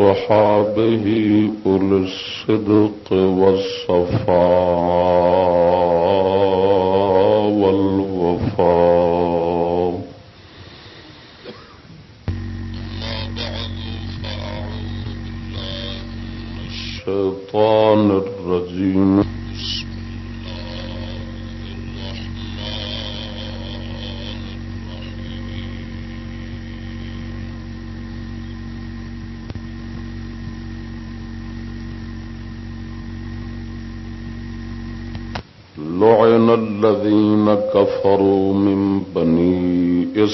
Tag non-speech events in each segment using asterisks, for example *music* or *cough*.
وصحابه أولي الصدق والصفاء والوفاء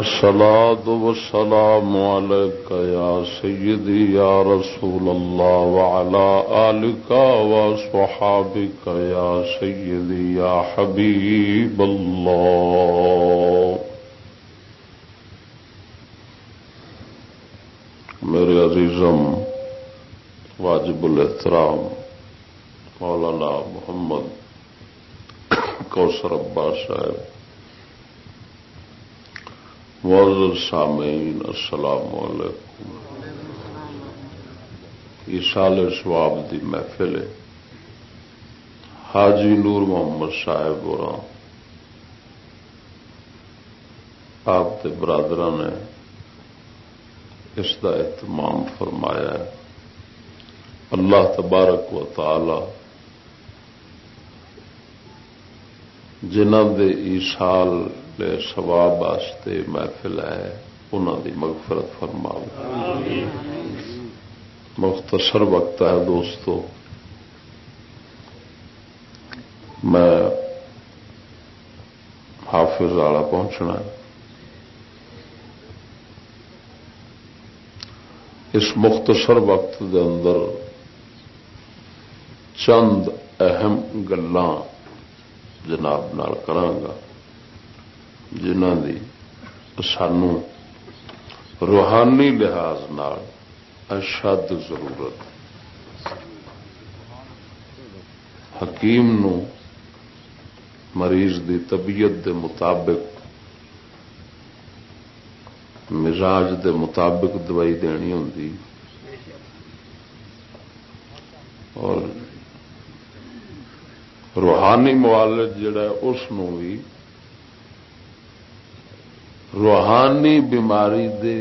الصلاة والسلام عليك يا سيدي يا رسول الله وعلى آلك وصحابك يا سيدي يا حبيب الله. میرے عزیزم، واجب الاحترام، مولانا محمد کوثر عباس صاحب معذر سامعین، السلام علیکم۔ یہ سال سواب دی محفل ہے۔ حاجی نور محمد صاحب اور آپ کے برادر نے اس کا اہتمام فرمایا ہے۔ اللہ تبارک و تعالی جنہ دے ایسال لے سواب واسطے محفل ہے انہوں دی مغفرت فرما مختصر وقت ہے دوستو۔ میں حافظ والا پہنچنا اس مختصر وقت دے اندر چند اہم گلاں جناب نال کرانگا جنہ دی سانو روحانی لحاظ نال اشد ضرورت حکیم نو مریض دی طبیعت دے مطابق، مزاج دے مطابق دوائی دینی ہوں اور روحانی موالج جڑا ہے، اس بھی روحانی بیماری دے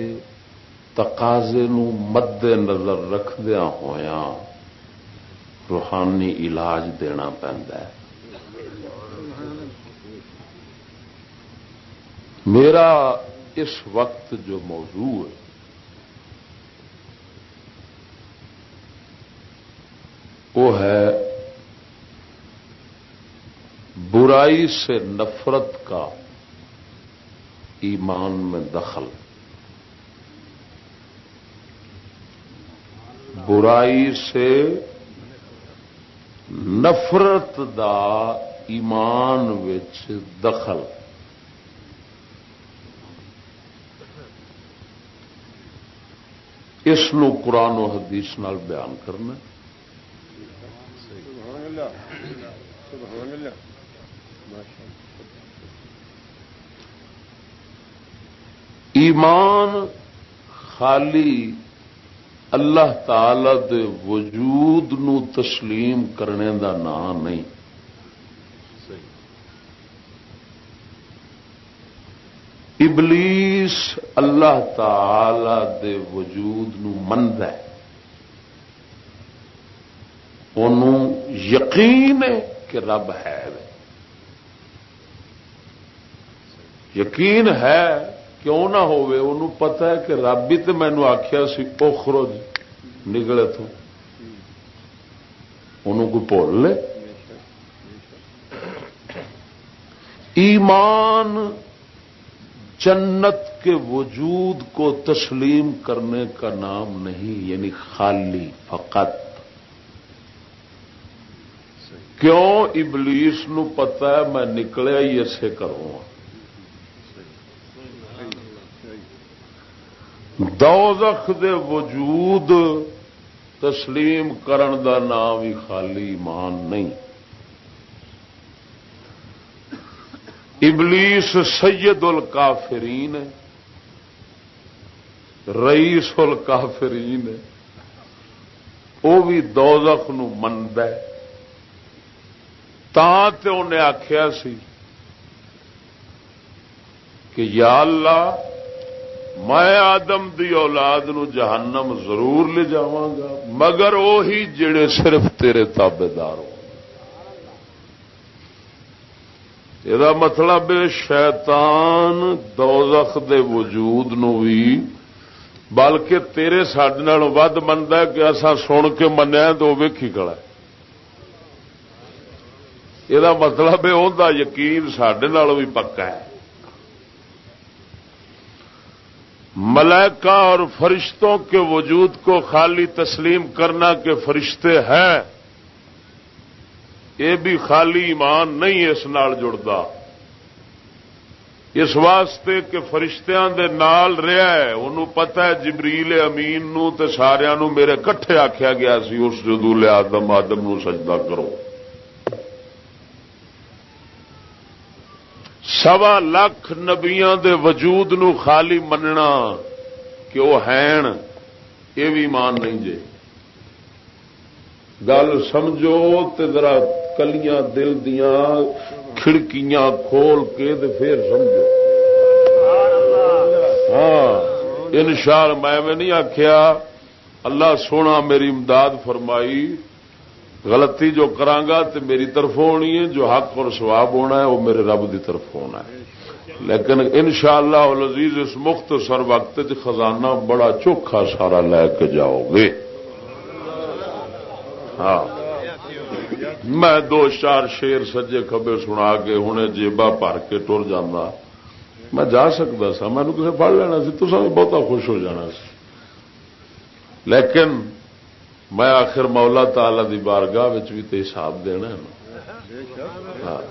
تقاضے نو مد نظر رکھدیا ہوا روحانی علاج دینا پہنتا ہے۔ میرا اس وقت جو موضوع ہے، وہ ہے برائی سے نفرت کا ایمان میں دخل۔ برائی سے نفرت دا ایمان وچ دخل۔ اس قرآن و حدیث نال بیان کرنا۔ ایمان خالی اللہ تعالی دے وجود نو تسلیم کرنے دا نام نہیں۔ ابلیس اللہ تعالی دے وجود نو مند ہے۔ انہوں یقین ہے کہ رب ہے۔ یقین ہے کیوں نہ انہوں پتا ہے کہ رب ہی تو مینو آخیا سی اوخرو جی، نکلے تو انہوں کو بھول لے؟ ایمان جنت کے وجود کو تسلیم کرنے کا نام نہیں یعنی خالی فقط۔ کیوں؟ ابلیس نو پتا ہے میں نکلیا ہی اسے کروں ہاں۔ دوزخ دے وجود تسلیم کرن دا نام ہی خالی ایمان نہیں۔ ابلیس سید الکافرین ہے۔ رئیس الکافرین ہے۔ وہ بھی دوزخ نو مند ہے۔ تے انہیں آخیا سی کہ یا اللہ میں آدم دی اولاد نو جہنم ضرور لے جا مگر وہی جڑے صرف تیرے تابے دار ہو یہ مطلب شیطان دوزخ دے وجود نو بھی، بلکہ تیرے سڈے ود منتا کہ اصا سن کے منیا تو ویکھی کڑا یہ مطلب ہے یقین سڈے بھی پکا ہے۔ ملائکہ اور فرشتوں کے وجود کو خالی تسلیم کرنا کہ فرشتے ہیں، یہ بھی خالی ایمان نہیں اس نال جڑتا۔ اس واسطے کہ فرشتیاں دے نال رہا ہے، انہوں پتا ہے جبریل امین نو تے سارا میرے کٹھے آخیا گیا سی، اس جدول آدم آدم نو سجدہ کرو۔ سوا لاکھ نبیا دے وجود نو خالی مننا کہ وہ ہیں، یہ بھی مان نہیں جے۔ گل سمجھو تے ذرا کلیاں دل دیا کھڑکیاں کھول کے تے پھر سمجھو۔ ہاں ان شاء میں نہیں آخیا اللہ سونا میری امداد فرمائی۔ غلطی جو کرانگا تے میری طرف ہونی ہے، جو حق اور سواب ہونا ہے، وہ میرے رب دی طرف ہونا ہے۔ لیکن ان شاء اللہ اس مختصر وقت خزانہ بڑا چوکھا سارا لے کے جاؤ گے۔ ہاں۔ میں دو چار شیر سجے کبے سنا کے ہوں جیبا بھر کے ٹر جانا۔ میں جا سکتا سا مینو کسی پڑھ لینا سی، تو بہت خوش ہو جانا سی۔ لیکن میں آخر مولا تالا دی بارگاہ بھی تو حساب دینا ہاں۔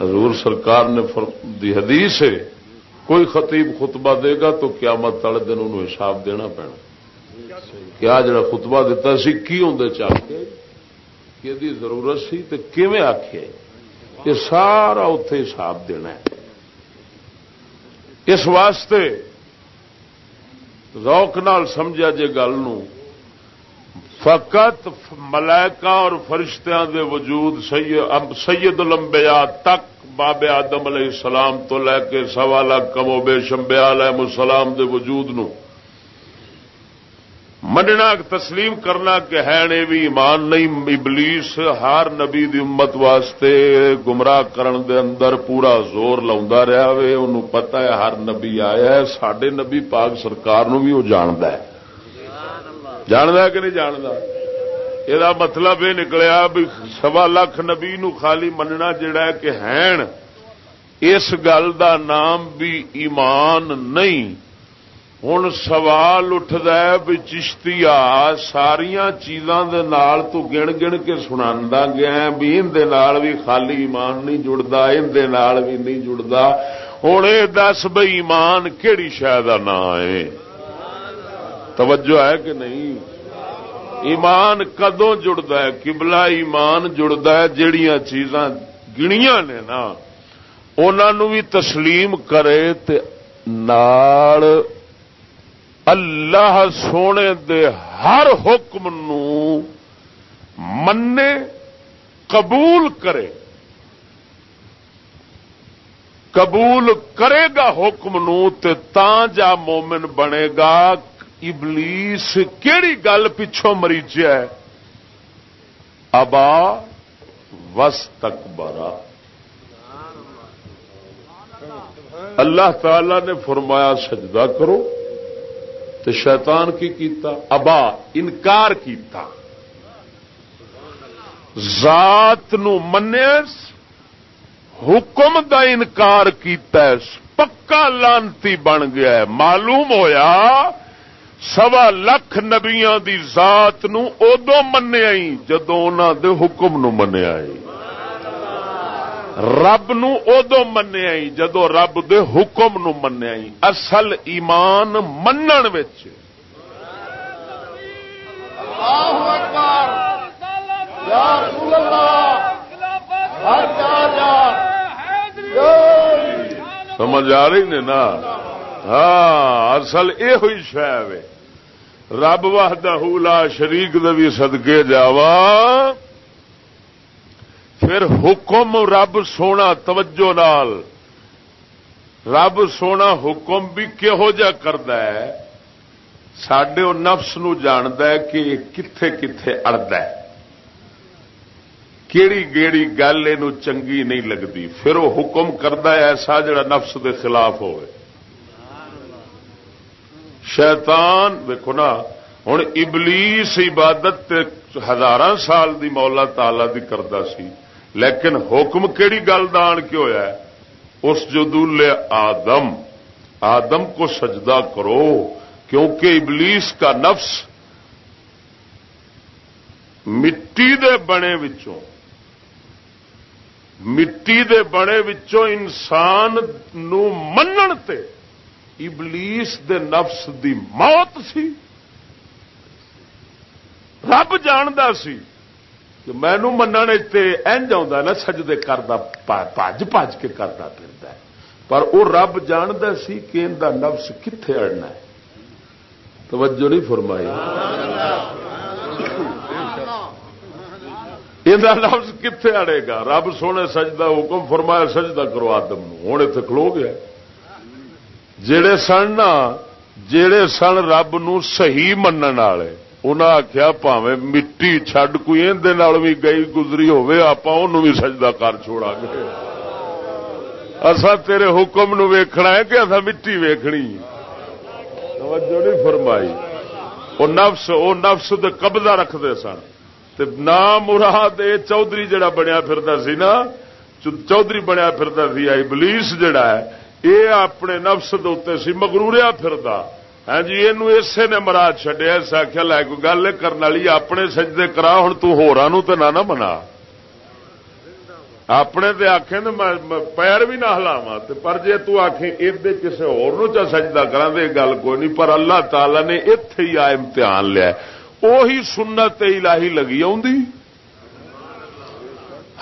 حضور سرکار نے دی حدیث ہے، کوئی خطیب خطبہ دے گا تو قیامت والے دن انہوں حساب دینا پینا۔ کیا جڑا خطبہ دیتا سی، کی ہوں چاہ کے؟ کہ ضرورت سی تو کیویں آخے یہ سارا اتے حساب دینا ہے۔ اس واسطے روک نال سمجھا جے گل فقط ملائکہ اور فرشتیاں دے وجود سید الانبیاء تک باب آدم علیہ السلام تو لے کے سوالا کمو بے شمبیا علیہ السلام دے وجود نو۔ مننا تسلیم کرنا کہ ہے نے بھی ایمان نہیں، ابلیس ہر نبی دی امت واسطے گمراہ کرن دے اندر پورا زور لا رہا وے ان پتا ہے ہر نبی آیا ہے سڈے نبی پاک سرکار نو بھی وہ جاند ہے۔ جاند کہ نہیں جانتا یہ مطلب یہ نکلیا بھی سوا لاکھ نبی نو خالی مننا جڑا ہے کہ ہے اس گل دا نام بھی ایمان نہیں۔ ہوں سوال اٹھد بھی چشتی ساریا چیزاں تو گن گن کے سنا گیا بھی اندر بھی خالی ایمان نہیں جڑتا اندر بھی نہیں جڑتا ہوں یہ دس بھائی ایمان کہڑی شہ کا نام ہے؟ توجہ ہے کہ نہیں؟ ایمان کدو جڑتا ہے؟ کبلا ایمان جڑتا ہے جہیا چیزاں گنیا نے نا انہوں بھی تسلیم کرے تے نال اللہ سونے دے ہر حکم نو منے، قبول کرے۔ قبول کرے گا حکم نو تے تاں جا مومن بنے گا ابلیس کیڑی گل پچھوں مریض ہے ابا وس تک بارا اللہ تعالی نے فرمایا، سجدہ کرو تو شیطان کی کیتا؟ ابا، انکار کیتا۔ ذات نو منس حکم دا انکار کیتا ہے پکا لانتی بن گیا ہے۔ معلوم ہویا سوا لکھ نبیاں دی ذات نو ادو منیا جدو انہوں دے حکم نو منیا رب نو ادو منیا جدو رب دے حکم نو منیا اصل ایمان منن وچ. سمجھ آ رہی نے نا؟ ہاں اصل یہ ہوئی شہ رب واہدہ لا شریک دے سدکے جاوا پھر حکم رب سونا، توجہ نال۔ رب سونا حکم بھی کہہو جا کرد سڈے نفس نو ہے کہ کتھے کتھے اڑد کیڑی گیڑی گل یہ چنگی نہیں لگتی پھر وہ حکم کرد ایسا جڑا نفس دے خلاف ہوئے۔ شیطان دیکھو نا ہوں ابلیس عبادت ہزار سال دی مولا تالا دی کرتا سی۔ لیکن حکم کیڑی گل دان کی ہوا اس جدول آدم۔ آدم کو سجدہ کرو، کیونکہ ابلیس کا نفس مٹی دے بنے وچوں۔ مٹی دے بنے وچوں انسان نو منن تے۔ ابلیس دے نفس دی موت سی۔ رب جاندا سی کہ مینو من اج نا سجدے کرتا پج پج کے کرتا پھر پر وہ رب جانتا سی کہ ان کا نفس کتنے اڑنا ہے۔ توجہ نہیں فرمائی۔ یہ لفظ کتنے اڑے گا؟ رب سونے سجدہ حکم فرمایا سجدہ کرو آدم ہوں اتنے کھلو گیا۔ جڑے سن نا، جڑے سن رب نو صحیح منن والے انہیں آخیا پاوے مٹی چڈ کوئی اندر بھی گئی گزری آپ بھی سجدہ کر چھوڑا گے۔ اصا تیرے حکم نو ویکھنا ہے کہ اصا مٹی ویکھنی۔ توجہ نہیں فرمائی۔ وہ نفس وہ نفس دے قبضہ رکھتے سن۔ نام مراد چودھری جڑا بنیا پھردا سی نا، چودھری بنیا پھردا سی آئی بلیس جڑا ہے یہ اپنے نفس دے سی مغروریا پھردا۔ ہاں جی یہ اسے نے مراد چڈیا اس آخیا لے کو گل کرنے والی، اپنے سجدے کرا ہوں تورا تو نہ منا اپنے تے آخے پیر بھی نہ ہلاوا پر جی تخ کسی ہو سجدہ کرا تو گل کوئی نہیں، پر اللہ تعالی نے اتے ہی آ امتحان لیا۔ اہی سنت الہی لگی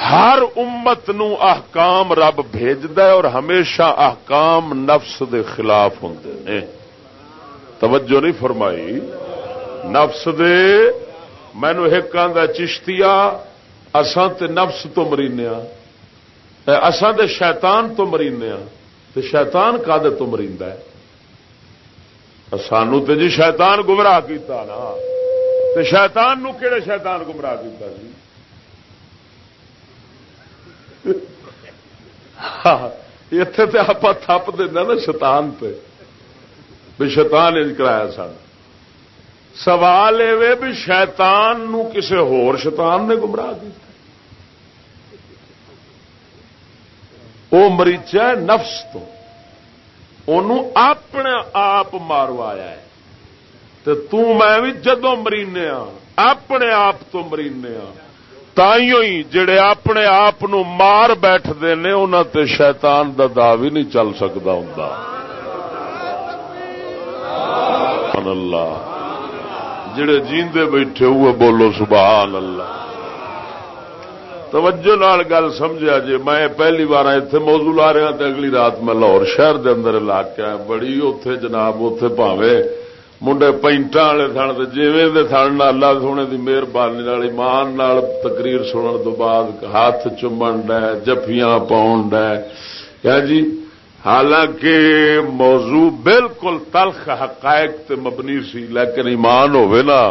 ہر امت نو احکام رب بھیجد اور ہمیشہ احکام نفس دے خلاف ہوں نے۔ توجہ نہیں فرمائی۔ نفس دے مینو ایک آدھا چشتیا اساں تے نفس تو مرینے اساں تے شیطان تو مرینے تے شیطان کا تو مریند ہے؟ سانو تے جی شیطان گمراہ کیتا نا۔ تے شیطان نو کہڑے شیطان گمراہ کیتا جی؟ ہاں، اتے تے آپ تھپ دینا نا شیطان پہ بھی شیطان انج کرایا سن سوال یہ بھی شیطان نو کسے ہور شیطان نے گمراہ کیا وہ مریچا ہے نفس تو۔ اپنے آپ ماروایا ہے۔ تو میں بھی جدو مرینے اپنے آپ تو مرینے ہی جڑے اپنے آپ مار بیٹھتے ہیں انہوں تے شیطان دا دا بھی نہیں چل سکتا ہوں اللہ جڑے جیندے بیٹھے ہوئے بولو سبحان اللہ توجہ نال گل سمجھا جی میں پہلی بار اتنے موضوع لا رہا تو اگلی رات میں لاہور شہر دے اندر علاقہ بڑی اتے جناب اتے پاوے منڈے پینٹا والے سن تو جیویں سن اللہ سونے کی مہربانی ایمان نال تقریر سنن تو بعد ہاتھ چومن ڈے جفیاں پاؤن ڈے جی حالانکہ موضوع بالکل تلخ حقائق تے مبنی سی لیکن ایمان ہوے نا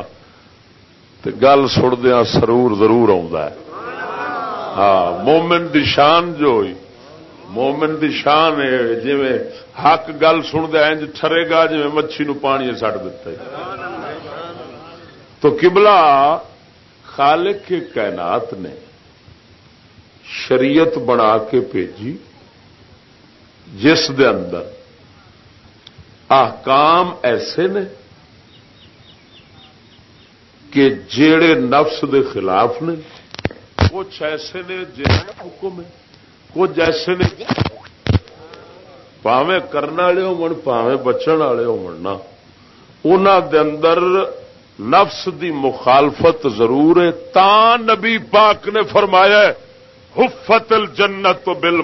تے گل سڑدیا سرور ضرور آ ہاں مومن دی شان جو ہوئی مومن دی شان ہے جی حق گل سن انج ٹرے گا جی مچھی نو پانی سٹ دتا تو کبلا خالق کے کائنات نے شریعت بنا کے بھیجی جس دے اندر احکام ایسے نے کہ جیڑے نفس دے خلاف نے، کچھ ایسے نے جن حکم ہے، کچھ ایسے نے پاوے کرنے والے ہو پاوے بچن والے ہو دے اندر نفس دی مخالفت ضرور ہے تا نبی پاک نے فرمایا حفت الجنت بل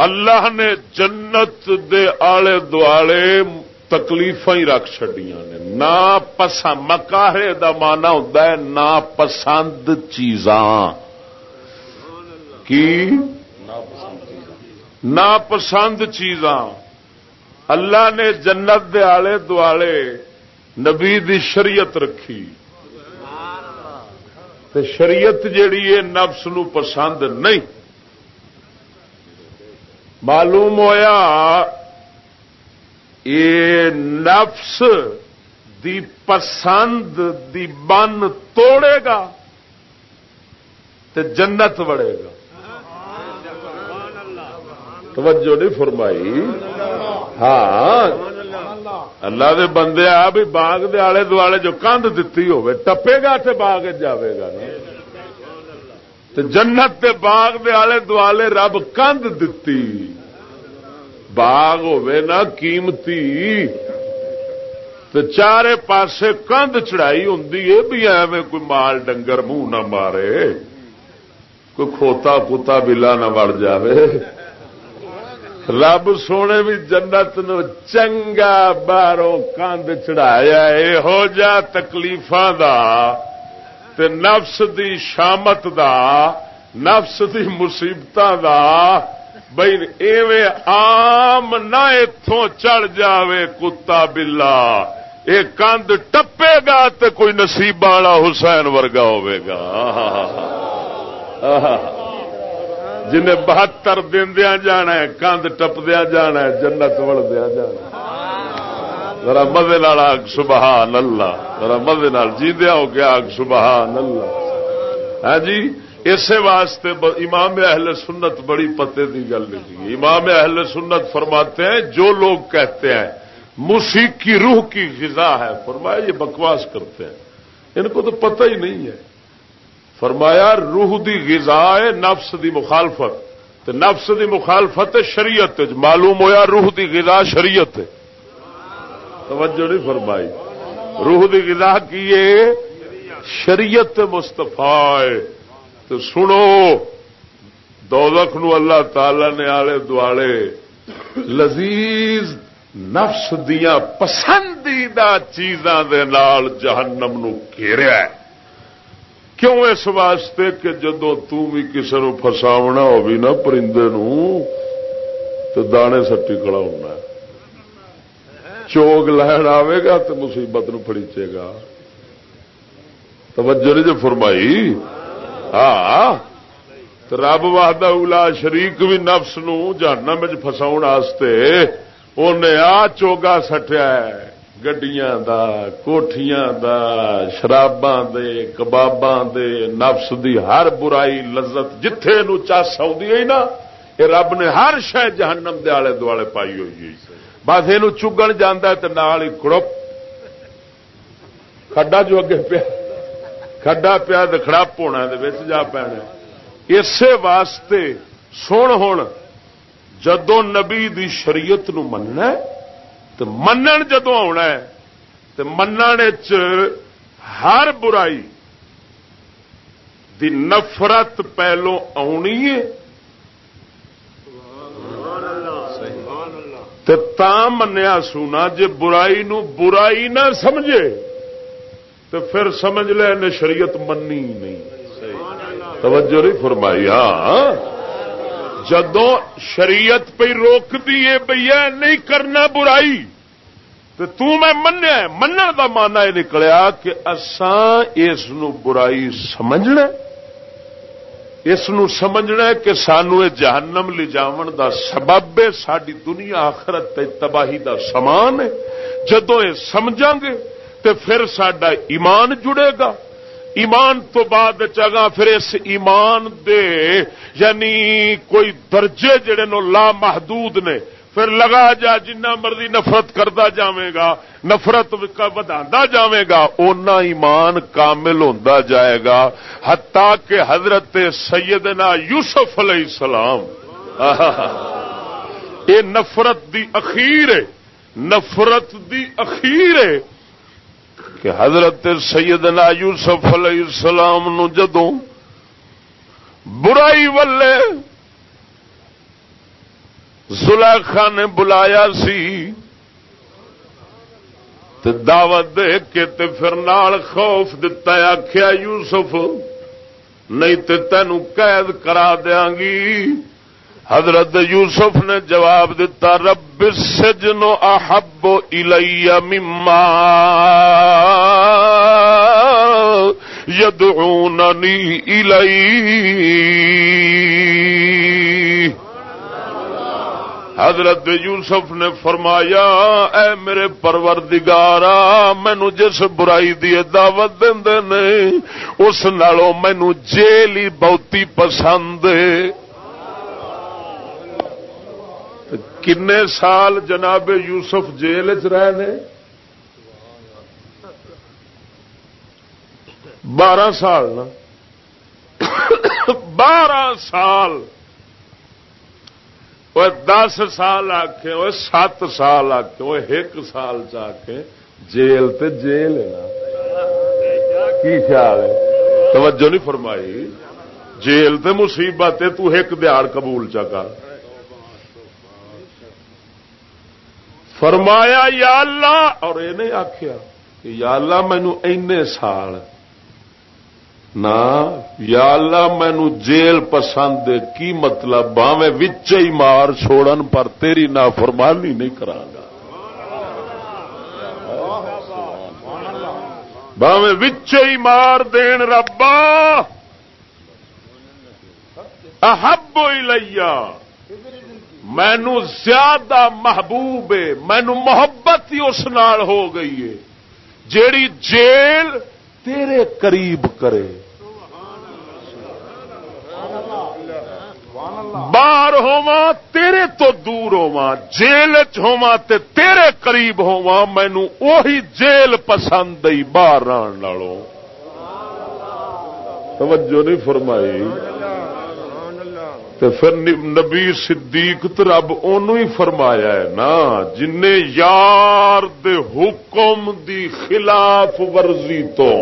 اللہ نے جنت دے آلے دوالے تکلیف ہی رکھ چڈیا نے نہ پسند مکاہے دا مانا ہوتا ہے نا پسند چیزاں کی نا پسند چیزاں۔ اللہ نے جنت دے آلے دوالے نبی دی شریعت رکھی۔ تے شریعت جیڑی ہے نفس نو پسند نہیں۔ معلوم ہویا یہ نفس دی پسند دی بن توڑے گا تے جنت وڑے گا۔ توجہ نہیں فرمائی۔ ہاں۔ اللہ دے بندے آ بھی باغ دے آلے دوالے جو کندھ دتی ہوے ٹپے گا تے باغ جاوے گا نا۔ تے جنت تے باغ دے آلے دوالے رب کندھ دتی۔ باغ نا قیمتی۔ تو چارے پاسے کندھ چڑھائی ہوں بھی ایویں کوئی مال ڈنگر منہ نہ مارے۔ کوئی کھوتا کتا بلا نہ وڑ جاوے۔ رب سونے بھی جنت نو چنگا باہروں کندھ چڑھایا یہو جا تکلیف نفس دی شامت دا، نفس دی مصیبت دا بھائی ایویں آم نہ اتوں چڑھ جاوے کتا بلا۔ یہ کند ٹپے گا تو کوئی نصیب والا حسین ورگا گا۔ *laughs* جنہیں بہتر دیا جانا ہے کند ٹپدیا جانا ہے، جنت وڑدیا جانا ذرا مزے آگ، سبحان اللہ۔ ذرا مزے جیدیا ہو گیا آگ، سبحان اللہ۔ ہاں جی اسی واسطے امام اہل سنت بڑی پتے کی گل نہیں امام اہل سنت فرماتے ہیں، جو لوگ کہتے ہیں، موسیقی روح کی غذا ہے، فرمایا یہ بکواس کرتے ہیں۔ ان کو تو پتہ ہی نہیں ہے۔ فرمایا، روح دی غذا ہے، نفس دی مخالفت۔ تو نفس دی مخالفت شریعت معلوم ہویا روح دی غذا شریعت توجہ نہیں فرمائی۔ روح دی غذا کی شریعت مستفا تو سنو دولت نو اللہ تعالی نے آلے دوالے۔ لذیذ نفس دیا پسندیدہ چیزاں دے نال جہنم نو گھیریا ہے۔ کیوں اس واسطے کہ جدو بھی کسی نو فساونا ہو بھی نہ پرندے نو تو دانے سٹی کڑا ہونا چوگ لہن آئے گا تو مصیبت نو فڑیچے گا۔ توجہ نہیں جو فرمائی؟ ہاں۔ رب واہدہ اولا شریک بھی نفس نو جہنم فساؤ واسطے انہیں آ چوگا سٹیا ہے۔ گڈیاں دا کوٹھیاں دا شراباں دے کباباں دے نفس دی ہر برائی لذت جتھے نو چس آئی نا یہ رب نے ہر شہ جہنم دے آلے دوالے پائی ہوئی بس یہ چگن جانا تو نال ہی کڑپ کھڈا جو اگے پیا کھڈا پیا تو کڑپ ہونا جا پینا اسی واسطے سن ہوں جدو نبی دی شریعت نو مننا تو منن جدو آنا تو من ہر برائی دی نفرت پہلو آنی ہے۔ تا منیا سونا، جے برائی نو برائی نہ سمجھے تو پھر سمجھ لے شریعت منی نہیں۔ توجہ نہیں فرمائی ہاں۔ جدو شریعت پہ روک دیے بھیا نہیں کرنا برائی۔ تو میں منیا من کا مانا یہ نکلیا کہ اسان اس برائی سمجھنا اس سمجھنا کہ سانو جہنم لے جاون دا سبب ہے ساری دنیا آخرت تباہی دا سامان ہے۔ جدو یہ سمجھا گے تو پھر سڈا ایمان جڑے گا۔ ایمان تو بعد چگا پھر اس ایمان دے یعنی کوئی درجے جڑے نو لا محدود نے، پھر لگا جا جنہ مرضی نفرت کرتا جائے گا، نفرت ودا جائے گا، اونا ایمان کامل ہوتا جائے گا۔ ہتا کہ حضرت سیدنا یوسف علیہ السلام، *laughs* یہ نفرت دی اخیر ہے، نفرت دی اخیر ہے۔ کہ حضرت سیدنا یوسف علیہ السلام نو جدوں برائی ولے زلیخا نے بلایا سی تے دعوت دے کے تے پھر نال خوف دتا آخیا یوسف، نہیں تے تینو قید کرا دیا گی۔ حضرت یوسف نے جواب دیتا، رب سجن احب الی مما یدعوننی الی حضرت یوسف نے فرمایا، اے میرے پروردگارا مینو جس برائی دی دعوت دے نے، اس نالوں مینو جیل ہی بہتی پسند کنے سال جناب یوسف جیل چ رہے بارہ سال نا۔ بارہ سال۔ وہ دس سال آخے وہ سات سال آخے وہ ایک سال چکے جیل تے جیل کی خیال ہے؟ توجہ نہیں فرمائی۔ جیل تے مصیبت تو ایک دیہڑ قبول چکا فرمایا، یا اللہ، اور یہ نہیں آخیا کہ یا اللہ مینو اینے سال نہ یا اللہ مینو جیل پسند کی مطلب باویں وچ ہی مار چھوڑن پر تیری نا فرمانی نہیں کرا گا باویں وچ ہی مار دین ربا۔ احب لیا مینو زیادہ محبوب ہے، مینو محبت ہی اس نال ہو گئی ہے۔ جیڑی جیل تیرے قریب کرے۔ باہر ہوا تیرے تو دور ہوا جیل چوا تیرے قریب ہوا مینو اوہی جیل پسند آئی باہر رہن توجہ نہیں فرمائی۔ تو پھر نبی صدیق تو رب ان فرمایا ہے نا جن یار دے حکم دی خلاف ورزی تو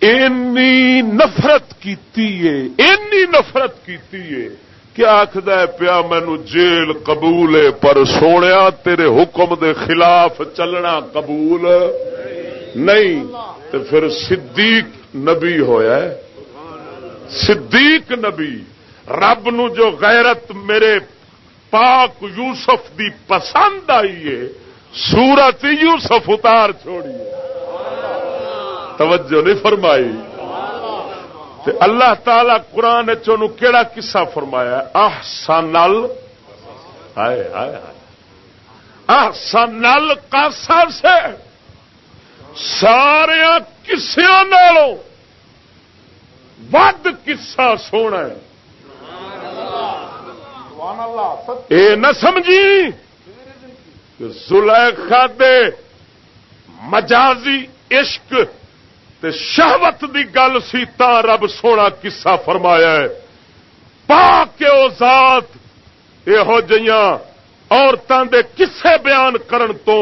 اینی نفرت کیتی ہے، اینی نفرت کیتی ہے کیا آخد پیا مینو جیل قبول ہے، پر سونے تیرے حکم دے خلاف چلنا قبول نہیں۔ تو پھر صدیق نبی ہویا ہے۔ صدیق نبی۔ رب نو جو غیرت میرے پاک یوسف دی پسند آئی ہے، سورت یوسف اتار چھوڑی توجہ نہیں فرمائی۔ تے اللہ تعالی قرآن کیڑا قصہ فرمایا احسن ال ہائے ہائے احسن کاسا سے سارا کسیا نالوں ود کسا سونا اے نہ سمجھی زلیخا دے مجازی عشق تے شہوت دی گل سی تا رب سونا کسا فرمایا ہے۔ پا کے او ذات یہو جیاں عورتوں دے کسے بیان کرن تو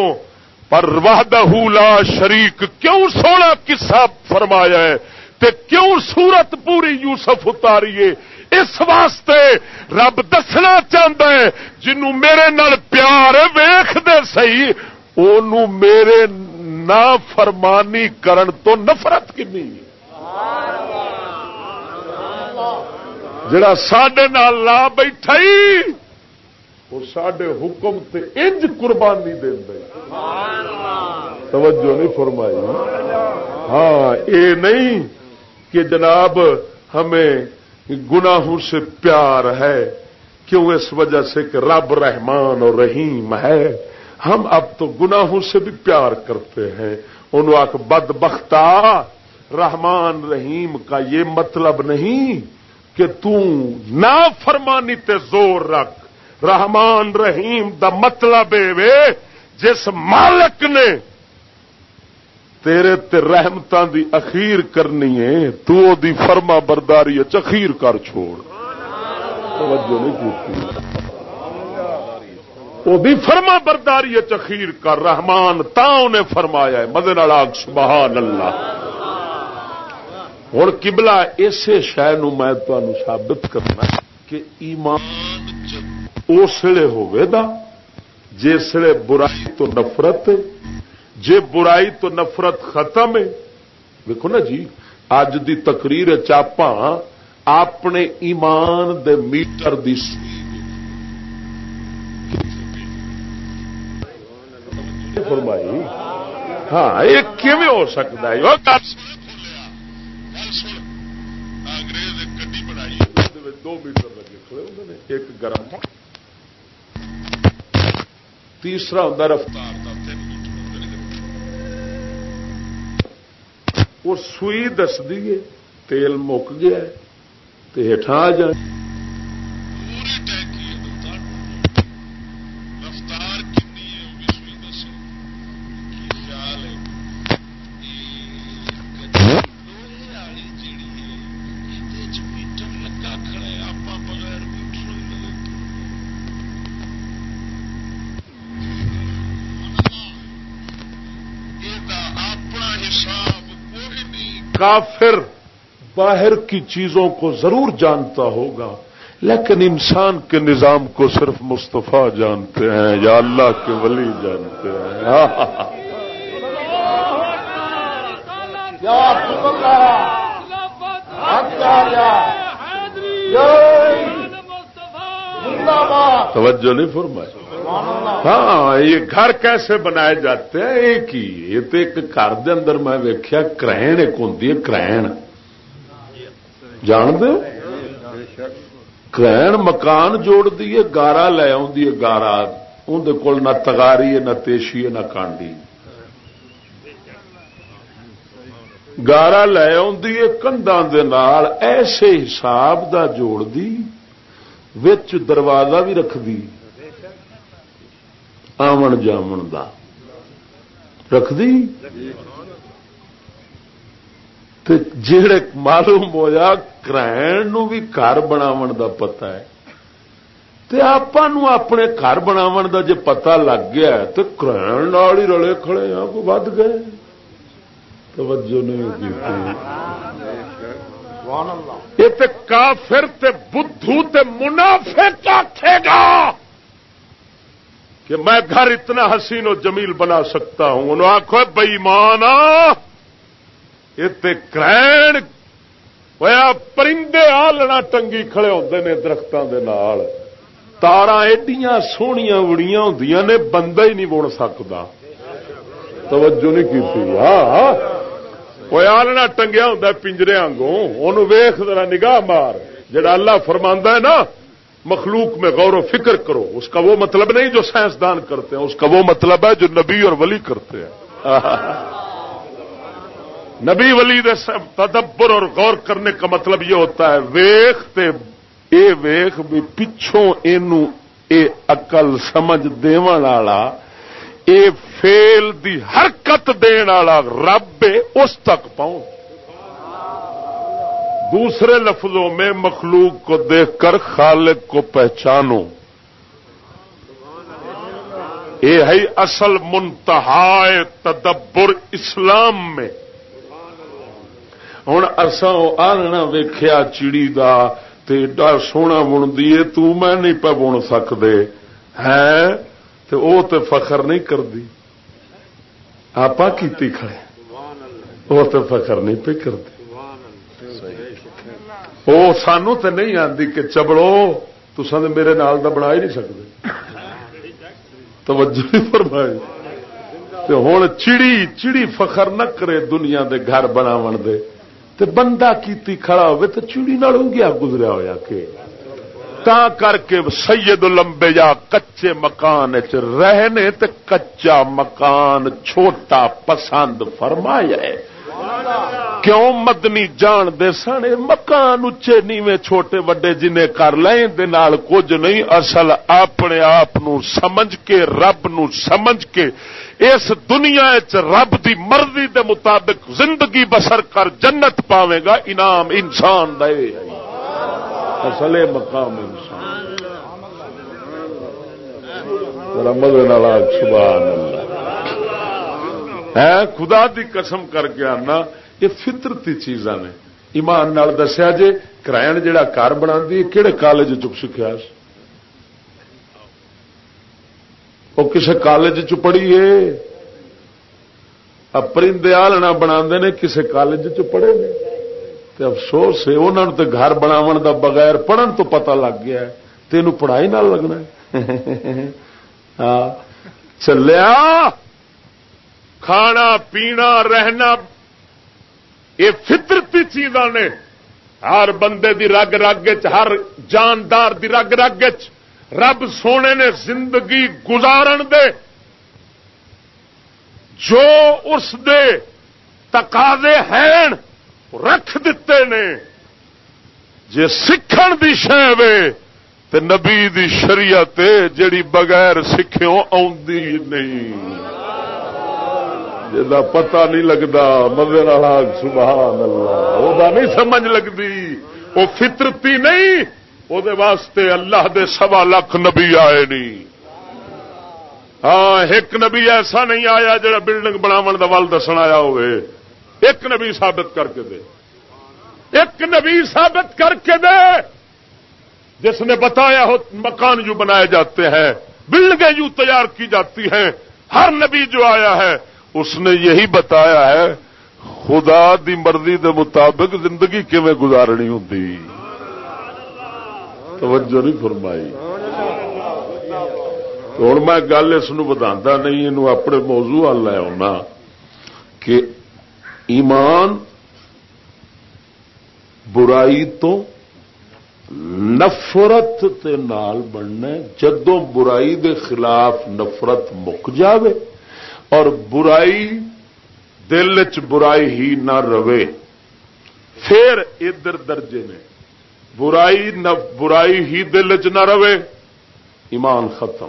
پر وحدہ لا شریک کیوں سونا کسا فرمایا ہے تے کیوں سورت پوری یوسف اتاریے اس واسطے رب دسنا چاہتا ہے جنوں میرے نال پیار ویخ دے سی میرے نا فرمانی کرن تو نفرت کنی؟ جڑا سڈے نال لا بیٹھا وہ سڈے حکم تے انج قربانی دے توجہ نہیں فرمائی۔ ہاں اے نہیں کہ جناب ہمیں گناہوں سے پیار ہے، کیوں؟ اس وجہ سے کہ رب رحمان اور رحیم ہے۔ ہم اب تو گناہوں سے بھی پیار کرتے ہیں۔ ان آخ بد بختا رحمان، رحیم کا یہ مطلب نہیں کہ نہ فرمانی تے زور رکھ۔ رحمان، رحیم دا مطلب وے جس مالک نے تیرے تے رحمتاں دی اخیر کرنی ہے، تو دی فرما برداری اچ اخیر کر چھوڑ۔ توجہ نہیں کیتی وہ بھی فرما برداری اچ اخیر کر، رحمان تا انہیں فرمایا ہے۔ مدن آگ سبحان اللہ ہوں کبلا اسی شہ میں تمہیں ثابت کرنا کہ ایمان اسلے ہوئے دا جسے برائی تو نفرت جے برائی تو نفرت ختم ہے۔ دیکھو نا جی اج دی تقریر چاپا اپنے ایمان دے میٹر دی فرمائی؟ ہاں یہ کیون ہو سکتا ہے؟ دو میٹر لگے کھڑے ایک گرم تیسرا ہوں رفتار۔ وہ سوئی دس دیے تیل مک گیا ہٹا آ جا۔ جائے کافر باہر کی چیزوں کو ضرور جانتا ہوگا۔ لیکن انسان کے نظام کو صرف مصطفیٰ جانتے ہیں یا اللہ کے ولی جانتے ہیں۔ *laughs* توجہ نہیں فرمائے ہاں یہ گھر کیسے بنائے جاتے ہیں؟ ایک ہی یہ تو ایک گھر دے اندر میں ویکیا کرائن ایک ہوں کرائن جان دے کرائن مکان جوڑ دیے گارا لے آدھی گارا۔ اندر کول نہ تگاری ہے، نہ تیشی ہے، نہ کانڈی۔ گارا لے آدھی کندھا ایسے حساب دا جوڑ دی وچ دروازہ بھی رکھ دی آمن جامن دا۔ رکھ دی تے جڑے معلوم ہوا کرائن بھی گھر بناو دا پتا ہے۔ تے آپ اپنے گھر بناو دا جے پتا لگ گیا ہے تو کرائن ہی رلے کھڑے ہیں کو ود گئے۔ توجہ نہیں یہ کافر، تے بدھو، تے منافق آخے گا کہ میں گھر اتنا حسین و جمیل بنا سکتا ہوں۔ انہوں آخو بئی مانا کرین پرندے آلنا ٹنگی کھڑے ہوتے ہیں درختوں کے نال۔ تارا ایڈیاں سویا اڑیاں ہوں نے، بندہ ہی نہیں بن سکتا توجہ نہیں کی ہاں وہ آلنا ٹنگیا ہوں پنجرے آنگوں ان ویخ ذرا نگاہ مار جڑا اللہ فرما ہے نا مخلوق میں غور و فکر کرو اس کا وہ مطلب نہیں جو سائنسدان کرتے ہیں اس کا وہ مطلب ہے جو نبی اور ولی کرتے ہیں نبی ولی تدبر اور غور کرنے کا مطلب یہ ہوتا ہے ویخ تے اے ویخ بھی پچھوں اے اقل سمجھ والا اے فیل دی حرکت دین والا رب اس تک پہنچ دوسرے لفظوں میں مخلوق کو دیکھ کر خالق کو پہچانو۔ یہ ہے اصل منتہا تدبر اسلام میں۔ ہوں اصا آلنا ویخیا چڑی دا تے ایڈا سونا بنتی ہے میں نہیں پہ بن سکتے ہے تو وہ تو فخر نہیں کرتی آپ کی کھڑے۔ وہ تو فخر نہیں پہ کرتی وہ سانو تو نہیں آتی کہ چبڑو تو میرے نال دا بنا ہی نہیں سکتے توجہ نہیں فرمائی۔ تو ہوں چڑی چڑی فخر نہ کرے دنیا دے گھر بناو دے۔ تے بندہ کیتی کھڑا ہوئے تو چڑی نہ گیا گزریا ہوا کہ تا کر کے سید لمبے یا کچے مکان چ رہنے تے کچا مکان چھوٹا پسند فرمایا ہے۔ کیوں مدنی جان دے سن؟ مکان اچے نیویں چھوٹے وڈے جنہیں کر لیں دے نال کچھ نہیں، اصل اپنے آپ سمجھ کے، رب نو سمجھ کے اس دنیا چ رب دی مرضی دے مطابق زندگی بسر کر جنت پاوے گا، انعام انسان دے اصل مقام انسان سبحان اللہ۔ خدا دی قسم کر کے آنا، یہ فطرتی چیزاں نے۔ ایمان نال دسیا جے کرائن جڑا گھر بنا کہڑے کالج چک سکھا وہ کسی کالج چ پڑھی ہے پرندے آلنا بنا نے کسی کالج چ پڑھے نے۔ تے افسوس ہے انہوں نے تو گھر بناو دا بغیر پڑھن تو پتہ لگ گیا تین پڑھائی نہ لگنا *laughs* ہاں۔ چلیا۔ کھانا، پینا، رہنا، یہ فطرتی چیزاں نے۔ ہر بندے دی رگ رگ ہر جاندار دی رگ رگ رب سونے نے زندگی گزارن دے۔ جو اس دے تقاضے ہیں۔ رکھ دیتے نے۔ جے سکھن دی شہ وے، تے نبی دی شریعت جڑی بغیر سکھوں آدھی نہیں۔ جا پتا نہیں لگتا مدر سبحان اللہ۔ وہ نہیں سمجھ لگتی وہ فطرتی نہیں وہ واسطے اللہ دے سوا لاکھ نبی آئے نہیں ہاں ایک نبی ایسا نہیں آیا جڑا بلڈنگ بناو کا ول دسن آیا ہوئے۔ ایک نبی ثابت کر کے دے۔ ایک نبی ثابت کر کے دے۔ جس نے بتایا ہو مکان جو بنائے جاتے ہیں، بلڈنگیں یوں تیار کی جاتی ہیں، ہر نبی جو آیا ہے، اس نے یہی بتایا ہے، خدا دی مرضی دے مطابق زندگی کیون گزارنی ہوں توجہ نہیں فرمائی۔ ہوں میں گل اس بتا نہیں یہ اپنے موضوع لے آنا کہ ایمان برائی تو نفرت تے نال بننا جدوں برائی دے خلاف نفرت مک جاوے اور برائی دل چ برائی ہی نہ رہے، پھر ادھر درجے نے برائی نہ، برائی ہی دل چ نہ رہے، ایمان ختم۔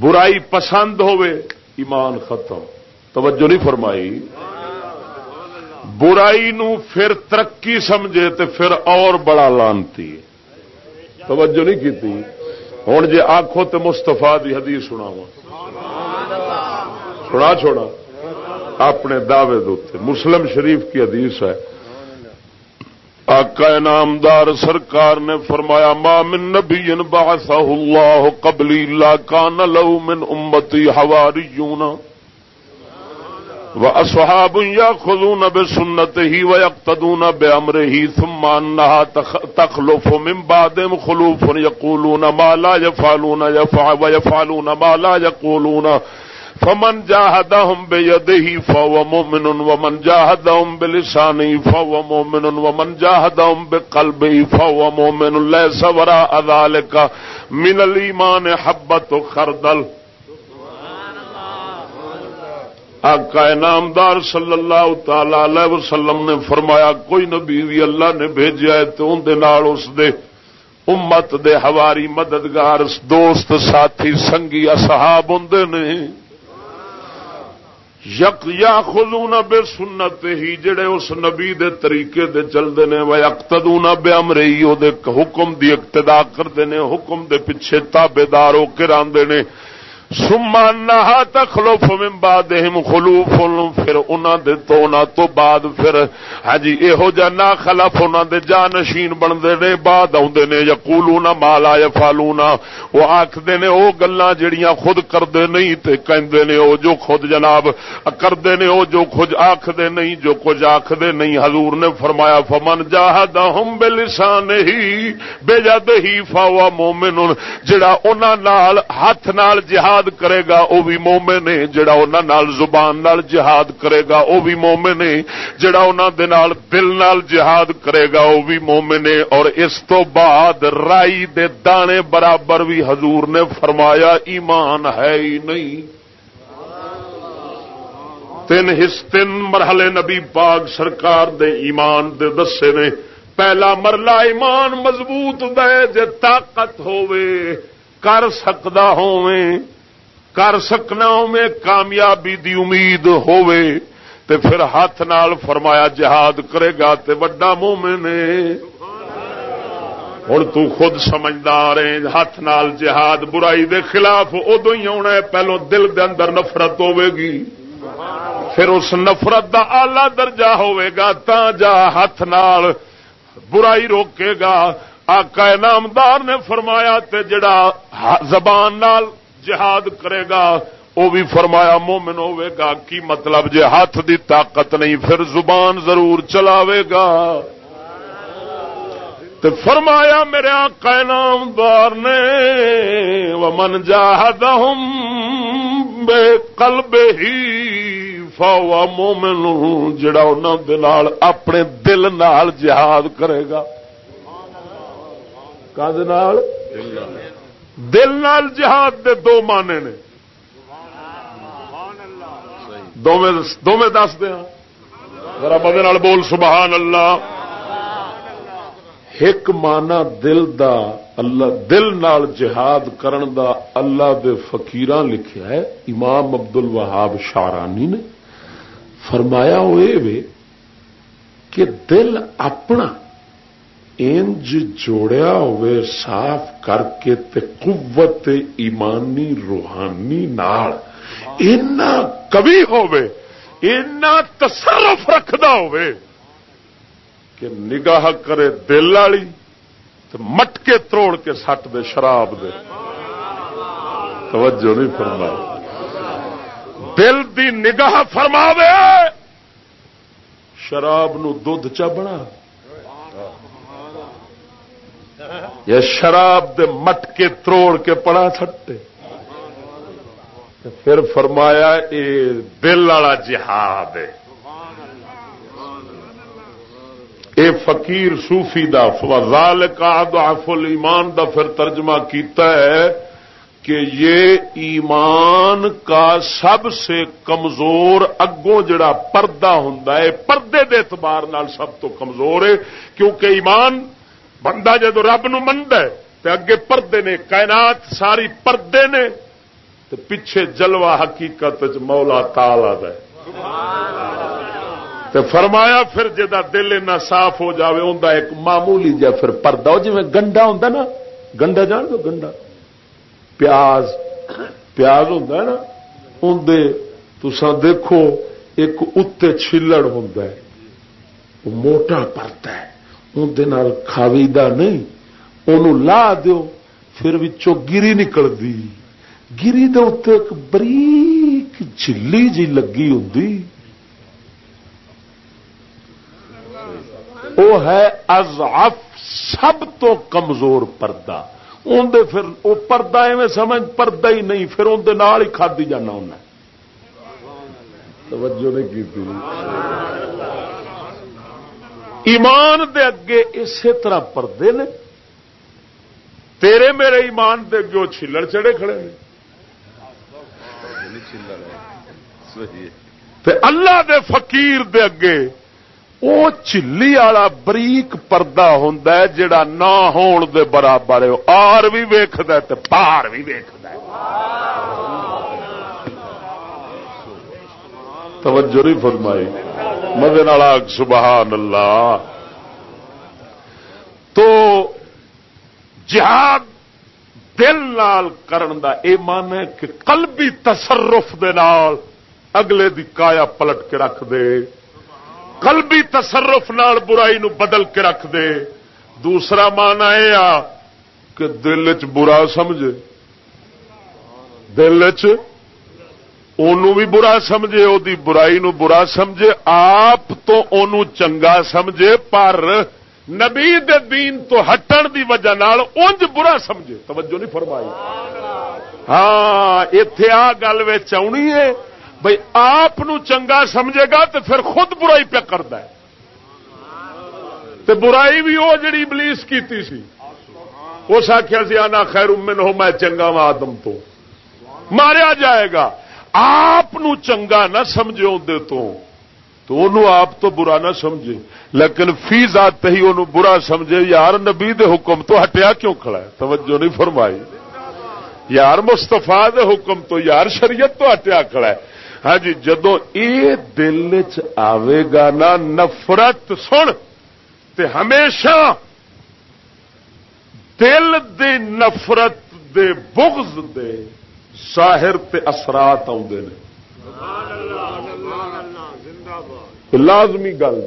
برائی پسند ہوے ایمان ختم۔ توجہ نہیں فرمائی۔ برائی نو پھر ترقی سمجھے تو پھر اور بڑا لانتی ہے۔ توجہ نہیں کی ہوں جی آخو تو مستفا دی حدیث سناو سنا چھوڑا۔ اپنے دعوے دے مسلم شریف کی حدیث ہے۔ آقا نامدار سرکار نے فرمایا، ما من نبی بعثہ اللہ قبلی لا کان لو من امتی حواریون. وأصحاب يأخذون بسنته ويقتدون بأمره ثم أنها تخلف من بعدهم خلوف يقولون ما لا يفعلون يفعل ويفعلون ما لا يقولون فمن جاهدهم بيده فهو مؤمن ومن جاهدهم بلسانه فهو مؤمن ومن جاهدهم بقلبه فهو مؤمن ليس وراء ذلك من الإيمان حبة خردل آقا نامدار صلی اللہ تعالی علیہ وسلم نے فرمایا، کوئی نبی بھی اللہ نے بھیجا ہے تو اندر اس دے امت دے ہواری مددگار دوست، ساتھی سنگی اصحاب ہوں نے۔ یک یا خلونا بے سنت ہی جڑے اس نبی دے طریقے دے چلتے نے وہ اقتدونا بے امرئی وہ حکم دی اقتدا کرتے ہیں حکم دے پیچھے تابے دار ہو کے راندے نے۔ سما نہا تخلوف من بعدہم خلوف پھر انہاں دے تو انہاں تو بعد پھر ہاں جی ایہو جا نا خلف انہاں دے جانشین بندے نے، بعد اوندے نے، یقولون ما لا يفعلون او آکھدے نے، او گلاں جڑیاں خود کردے نہیں تے کہندے نے، او جو خود جناب کردے نے، او جو خود آکھدے نہیں، جو کچھ آکھدے نہیں۔ حضور نے فرمایا، فمن جاہدہم بلسانہ بجدہ فوا مومن جڑا انہاں نال، ہاتھ نال جہاد جہاد کرے گا وہ بھی مومے نے جڑا انہوں نال زبان نال جہاد کرے گا وہ بھی مومے نے جڑا انہوں دے نال دل نال جہاد کرے گا وہ بھی مومے نے اور اس تو بعد رائی دے دانے برابر بھی حضور نے فرمایا، ایمان ہے ہی نہیں۔ تین ہس تین مرحلے نبی پاک سرکار دے ایمان دے دسے نے۔ پہلا مرلہ ایمان مضبوط دے، جے طاقت ہووے، کر سکتا ہوویں۔ کر سکنا میں کامیابی دی امید ہووے، تے پھر ہاتھ نال فرمایا جہاد کرے گا تے وڈا مومن ہوں تو خود سمجھدار ہے ہاتھ نال جہاد برائی دے خلاف ادو ہی آنا ہے، پہلو دل دے اندر نفرت ہوے گی۔ پھر اس نفرت دا آلہ درجہ ہوے گا، تا جا ہاتھ نال برائی روکے گا۔ آقا نامدار نے فرمایا تے جڑا زبان نال جہاد کرے گا وہ بھی فرمایا، مومن ہوے گا، کی مطلب جے ہاتھ دی طاقت نہیں، پھر زبان ضرور چلاوے گا۔ تو فرمایا، میرے آقا نامدار نے، ومن جاہدہم بے قلب ہی فاوا مومن جڑا انہوں دلال اپنے دل نال جہاد کرے گا۔ کا دل دل نال جہاد دے دو مانے نے۔ دونوں دس دیا ہاں۔ ذرا مدے بول، سبحان اللہ۔ ایک مانا دل دا، اللہ دل نال جہاد کرن دا اللہ دے فقیران لکھیا ہے، امام عبد الوہاب شارانی نے۔ فرمایا ہوئے وے کہ دل اپنا انج جوڑیا ہوئے صاف کر کے تے قوت ایمانی روحانی نال اینا کبھی ہوئے، اینا تصرف رکھدا ہوئے کہ نگاہ کرے دل والی مٹکے تروڑ کے سٹ دے شراب دے۔ توجہ نہیں فرما دل دی نگاہ فرماوے، شراب نو دھد چا بنا۔ یا شراب دے مٹ کے تروڑ کے پڑا سٹتے پھر فرمایا، اے دل والا جہاد اے فقیر صوفی دا فضال کا فل ایمان دا پھر ترجمہ کیتا ہے کہ یہ ایمان کا سب سے کمزور اگوں جڑا پردہ ہوں پردے دے اعتبار نال سب تو کمزور ہے، کیونکہ ایمان بندہ جدو رب نو مند ہے تو اگے پردے نے، کائنات ساری پردے نے تو پیچھے جلوا حقیقت مولا تالا فرمایا پھر جا دل اینا صاف ہو جاوے ان ایک معمولی جا پھر پردہ جی گنڈا ہوں نا، گنڈا جان دو گنڈا؟ پیاز پیاز ہوں نا اندر تسا دیکھو، ایک اتنے چلڑ ہوں موٹا پرتا ہے۔ اندر کھاوی نہیں لا دیو پھر وچوں گری نکلتی گری دے اتنے ایک بریک جلی جی لگی ہوں وہ ہے ازعف سب تو کمزور پردہ اندر پھر وہ پردہ ایویں سمجھ پردہ ہی نہیں پھر اندر ہی کھدی جانا انہیں توجہ نہیں کی ایمان دے اگے اسی طرح پردے نے۔ تیرے میرے ایمان دے اگے وہ چلڑ چڑے کھڑے نے۔ اللہ دے فقیر دے اگے وہ چلی والا بریک پردہ ہوں جڑا نہ ہون دے برابر آر بھی ویخد پار بھی ویخد توجہ نہیں فرمائی۔ مدن سبحان اللہ۔ تو جہاد دل نال کرن دا اے مان ہے کہ قلبی تصرف دے نال اگلے دی کایا پلٹ کے رکھ دے۔ قلبی تصرف نال برائی نو بدل کے رکھ دے۔ دوسرا مان یہ آ کہ دل چ برا سمجھے۔ دل چ بھی برا سمجھے وہ برائی نو برا سمجھے۔ آپ تو انہوں چنگا سمجھے، پر نبی دے دین تو ہٹن دی وجہ نال انج برا سمجھے۔ توجہ نہیں فرمائی۔ ہاں اتے آ گل آنی ہے بھائی آپ چنگا سمجھے گا تو پھر خود برائی پہ کرتا ہے۔ تے برائی بھی وہ جڑی ابلیس کیتی سی۔ اس آخیا سی، آنا خیر امن ہو، میں چنگا وا آدم تو۔ ماریا جائے گا۔ آپ چنگا نہ سمجھے اندر تو تو انہوں آپ تو برا نہ سمجھے۔ لیکن فی ذات ہی انہوں برا سمجھے، یار نبی دے حکم تو ہٹیا کیوں کھڑا ہے؟ توجہ نہیں فرمائی۔ یار مستفا دے حکم تو، یار شریعت تو ہٹیا کھڑا ہے۔ ہاں جی جدو یہ دل چے گا نا نفرت، سن، تے ہمیشہ دل دے نفرت دے بغض دے ظاہر تے اثرات آدھے لازمی گل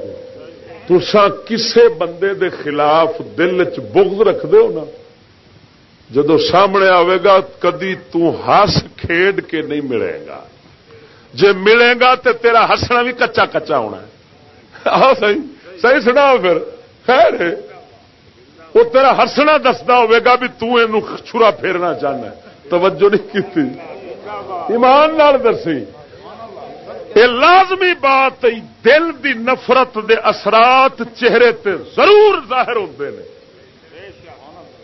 تسا کسے بندے دے خلاف دل چ بغض رکھ دو نا جدو سامنے آئے گا کدی تس کھیڈ کے نہیں ملے گا۔ جے ملے گا تو تیرا ہسنا بھی کچا کچا ہونا ہے۔ صحیح صحیح سنا پھر۔ خیر وہ تیرا ہسنا دستا ہوا بھی ترا پھیرنا چاہنا ہے۔ توجہ نہیں کی ایمان نال دسی یہ لازمی بات دل دی نفرت دے اثرات چہرے تے ضرور ظاہر ہوتے ہیں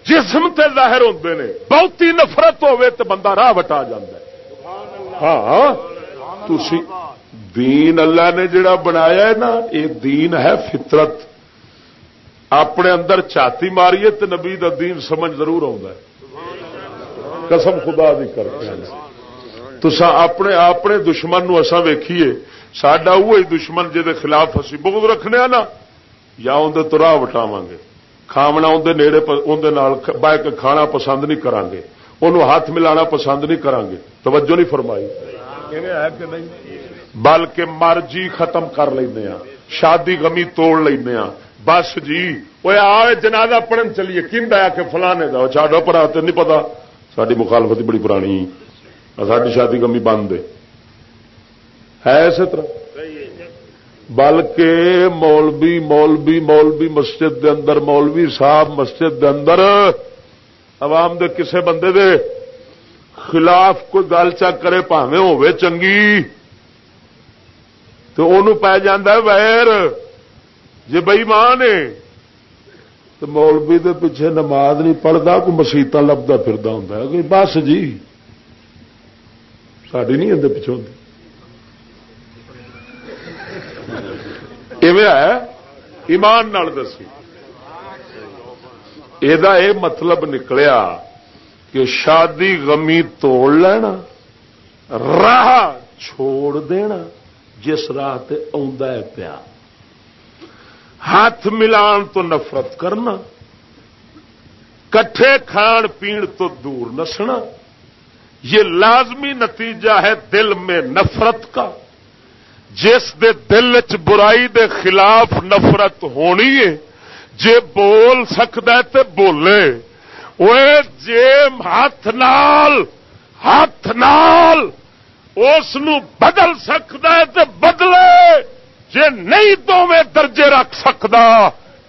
جسم تے ظاہر ہوتے ہیں بہتی نفرت ہوے تو بندہ راہ وٹا جا ہاں تھی دین اللہ نے جڑا بنایا ہے نا، یہ دین ہے فطرت۔ اپنے اندر چھاتی ماریے تو نبی دا دین سمجھ ضرور آ قسم خدا دی کر تسا اپنے اپنے دشمن نو اسا ویکھیے ساڈا وہی دشمن جہد خلاف اسی بغض رکھنے نا یا اندر تو راہ وٹاواں گے۔ کھاونا اندر نیڑے بہ کے کھانا پسند نہیں کران گے۔ انہوں ہاتھ ملانا پسند نہیں کران گے۔ توجہ نہیں فرمائی۔ کہ بلکہ مرجی ختم کر لینا شادی غمی توڑ لینا بس جی وہ آئے جنازہ پڑھن چلیے کن آ کے فلانے دا؟ چاڈو پر نہیں پتا۔ ساری مخالفت بڑی پرانی ساری شادی کمی بند ہے اسی طرح بلکہ مولوی مولوی مولوی مسجد دے اندر مولوی صاحب مسجد دے اندر عوام دے کسے بندے دے خلاف کوئی گل چا کرے پاوے ہوے چنگی تو انہوں پی جانا ویر جی بئی ماں نے تو مولوی دے پیچھے نماز نہیں پڑھتا کوئی مسیت لبتا پھرتا ہوں بس جی۔ ساری نہیں اندر پچھوں ہے؟ ایمان نال دسی۔ یہ مطلب نکلیا کہ شادی غمی توڑ لینا، راہ چھوڑ دینا، جس راہ ہے پیا ہاتھ ملان تو نفرت کرنا، کٹھے کھان پین تو دور نسنا، یہ لازمی نتیجہ ہے دل میں نفرت کا۔ جس دے دل چ برائی دے خلاف نفرت ہونی ہے، جے بول سکتا ہے تے بولے۔ وہ جے ہاتھ نال ہاتھ نال، اس بدل سکتا ہے تے بدلے۔ جے نہیں دونوں درجے رکھ سکتا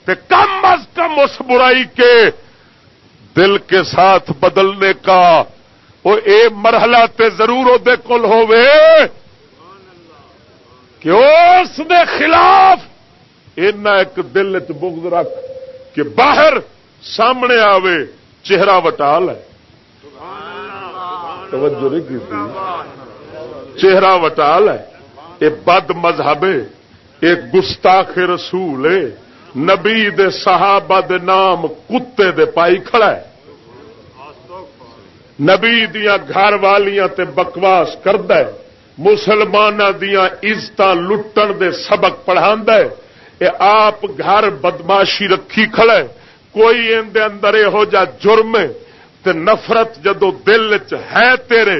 تے کم از کم اس برائی کے دل کے ساتھ بدلنے کا وہ اے مرحلہ تے ضرور وہ کول ہوے کہ اس دے خلاف اینا ایک دل بغض رکھ کہ باہر سامنے آوے، چہرہ وٹال ہے۔ توجہ نہیں کی چہرہ وٹال ہے۔ یہ بد مذہب یہ گستاخ رسول ہے۔ نبی دے صحابہ دے نام کتے دے پائی کھڑا ہے۔ نبی دیا گھر والیاں تے بکواس کرد مسلمان دیا عزت لٹن دے سبق پڑھا آپ گھر بدماشی رکھی کھڑا ہے۔ کوئی اندر یہو جا جرم تے نفرت جدو دل چ ہے تیرے،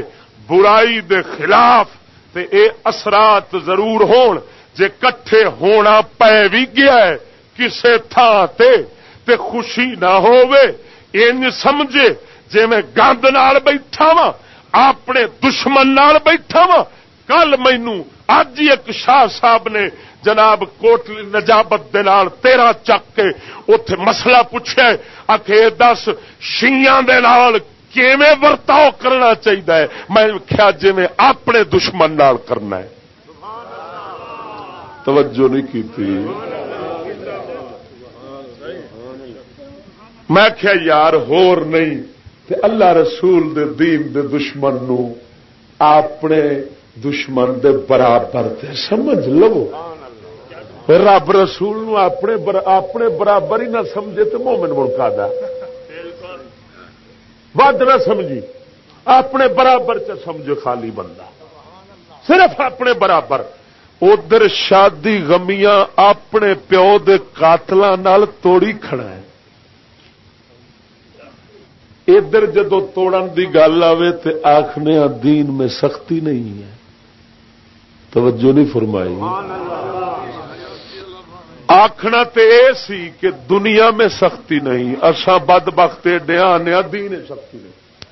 برائی دے خلاف تے اے اثرات ضرور ہون۔ جے کٹھے ہونا پے بھی گیا ہے، کسے تھان تے تے خوشی نہ ہووے۔ ان سمجھے جی میں گند نال بیٹھا وا اپنے دشمن نال بیٹھا وا کل مینو اج ایک شاہ صاحب نے جناب کوٹلی نجابت دلال تیرا چک کے اتے مسئلہ پوچھے آخر دس شیاں نال کیویں ورتاؤ کرنا چاہیے میں کیا جی میں اپنے دشمن نال کرنا ہے۔ توجہ نہیں کی میں کیا یار، ہور نہیں، تے اللہ رسول دے دین دے دشمن نو اپنے دشمن دے برابر تے سمجھ لو۔ رب رسول نو اپنے اپنے برابر ہی نہ سمجھے تو مومن ملکا دا ود نہ سمجھی، اپنے برابر چ سمجھو خالی بندہ۔ صرف اپنے برابر۔ ادھر شادی غمیاں اپنے پیو دے قاتلوں توڑی کھڑا ہے۔ ادھر جدو توڑن دی گل آئے تو آخنے دین میں سختی نہیں ہے۔ توجہ نہیں فرمائی۔ آخنا تو یہ سی کہ دنیا میں سختی نہیں اصا بد بخت ڈیا آنے دین سختی نہیں۔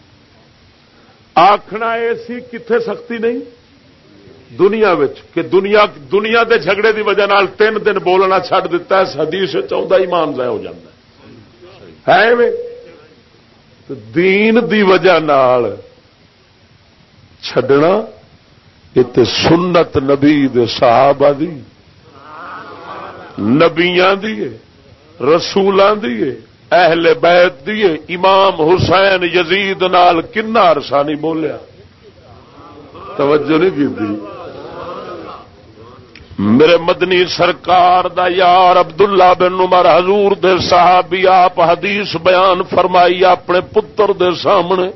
آخنا یہ سی کتنے سختی نہیں؟ دنیا کہ دنیا دنیا دے جھگڑے دی وجہ نال تین دن بولنا چھڈ دیتا ہے حدیث چاہتا ہی مان ضائع ہو جاتا ہے۔ دین دی وجہ نال چھڈنا یہ سنت نبی دے صحابہ دی، نبیاں دیے رسولوں دیے اہل بیت دیے امام حسین یزید نال کنا عرصہ نہیں بولیا۔ توجہ نہیں کی میرے مدنی سرکار دا یار عبداللہ بن عمر حضور دے صحابی آپ حدیث بیان فرمائی اپنے پتر دے سامنے۔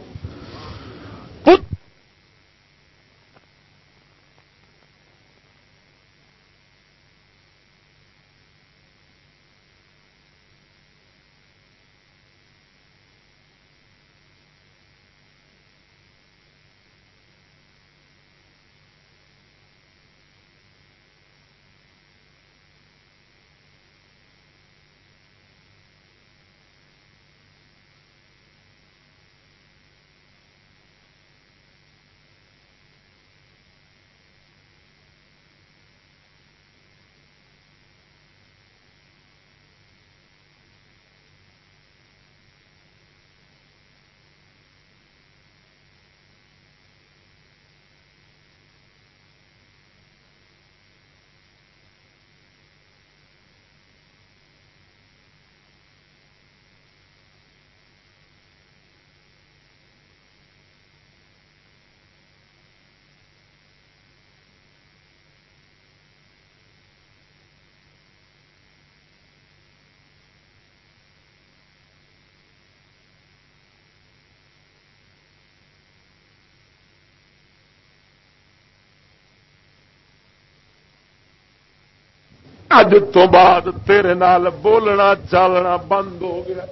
اج تو بعد تیرے نال بولنا چالنا بند ہو گیا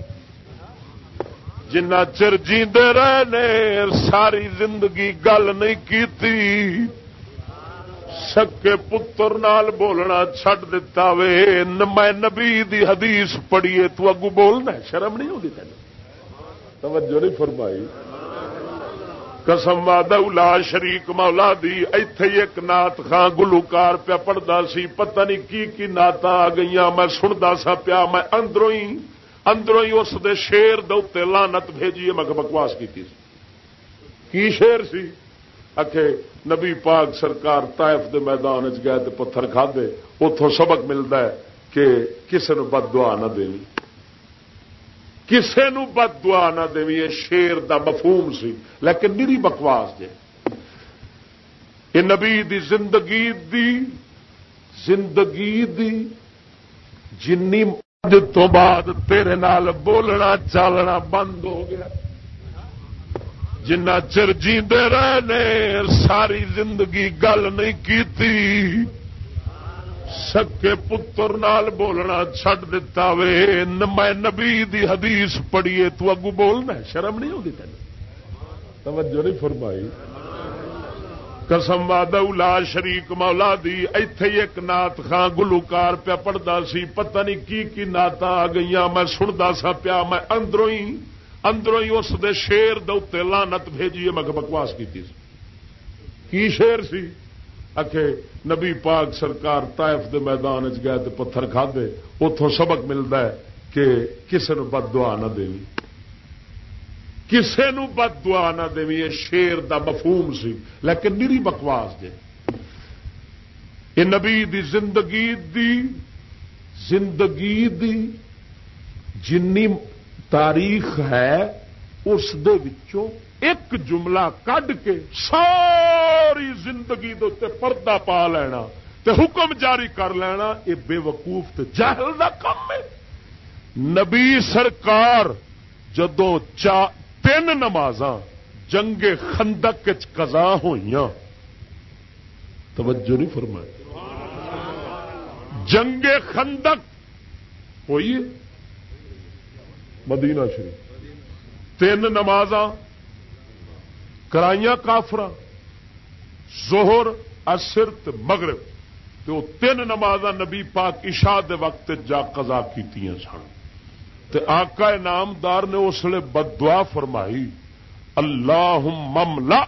جنا چر جیندے رہے ساری زندگی گل نہیں کی سکے پتر نال بولنا چھڈ دتا وے میں نبی دی حدیث پڑھیے تو اگو بولنا شرم نہیں ہوگی تین توجہ نہیں فرمائی قسم والا شریک مولا دی، ایتھے ایک نات خان گلوکار پیا پڑھتا سی، پتہ نہیں کی کی نعت آ گئی میں سنتا سا پیا، میں اندروں ہی اندروں ہی اس دے شیر دے لانت بھیجیے میں بکواس کی شیر سی؟ اکھے نبی پاک سرکار طائف دے میدان چ گئے پتھر کھا دے اتوں سبق ملتا ہے کہ کسی نے بد دعا نہ دینی۔ کسے نو بد دعا نہ دے شیر دا مفہوم سی۔ لیکن میری بکواس جے۔ یہ نبی دی زندگی دی زندگی دی جنی تو بعد تیرے نال بولنا، چالنا بند ہو گیا۔ جنا چر جیندے رہے ساری زندگی گل نہیں کی سکے پتر نال بولنا چڈ دتا وے۔ میں نبی دی حدیث پڑھیے، تو اگو بولنا شرم نہیں ہوگی تین توجہ نہیں فرمائی۔ قسم وا شریک مولا دی، ایتھے ایک نات خان گلوکار پیا پڑھتا سی، پتہ نہیں کی کی نعت آ گئی میں سنتا سا پیا، میں اندروں ہی اندروں ہی اس دے شیر دے لانت بھیجیے میں بکواس کی شیر سی؟ اکھے نبی پاک سرکار طائف دے میدان چ گئے پتھر کھادے اتوں سبق ملتا ہے کہ کسی نے بد دعا نہ دے کسے نو بد دعا نہ دے یہ شیر دا مفہوم سی، لیکن میری بکواس جے۔ یہ نبی دی زندگی دی زندگی دی جنی تاریخ ہے، اس دے وچوں ایک جملہ کڈ کے ساری زندگی دے پردہ پا لینا تے حکم جاری کر لینا، یہ بے وقوف تے جاہل دا کم ہے۔ نبی سرکار جدو چا تین نماز جنگ خندق کزا ہوئی توجہ نہیں فرمایا جنگ خندق ہوئی مدینہ شریف۔ تین نماز کرائیاں کافر زہر اثر مغرب تو تین نماز نبی پاک عشاء دے وقت جا قضا کی سن۔ تے آقا نامدار نے اس لیے بدعا فرمائی اللہ مملا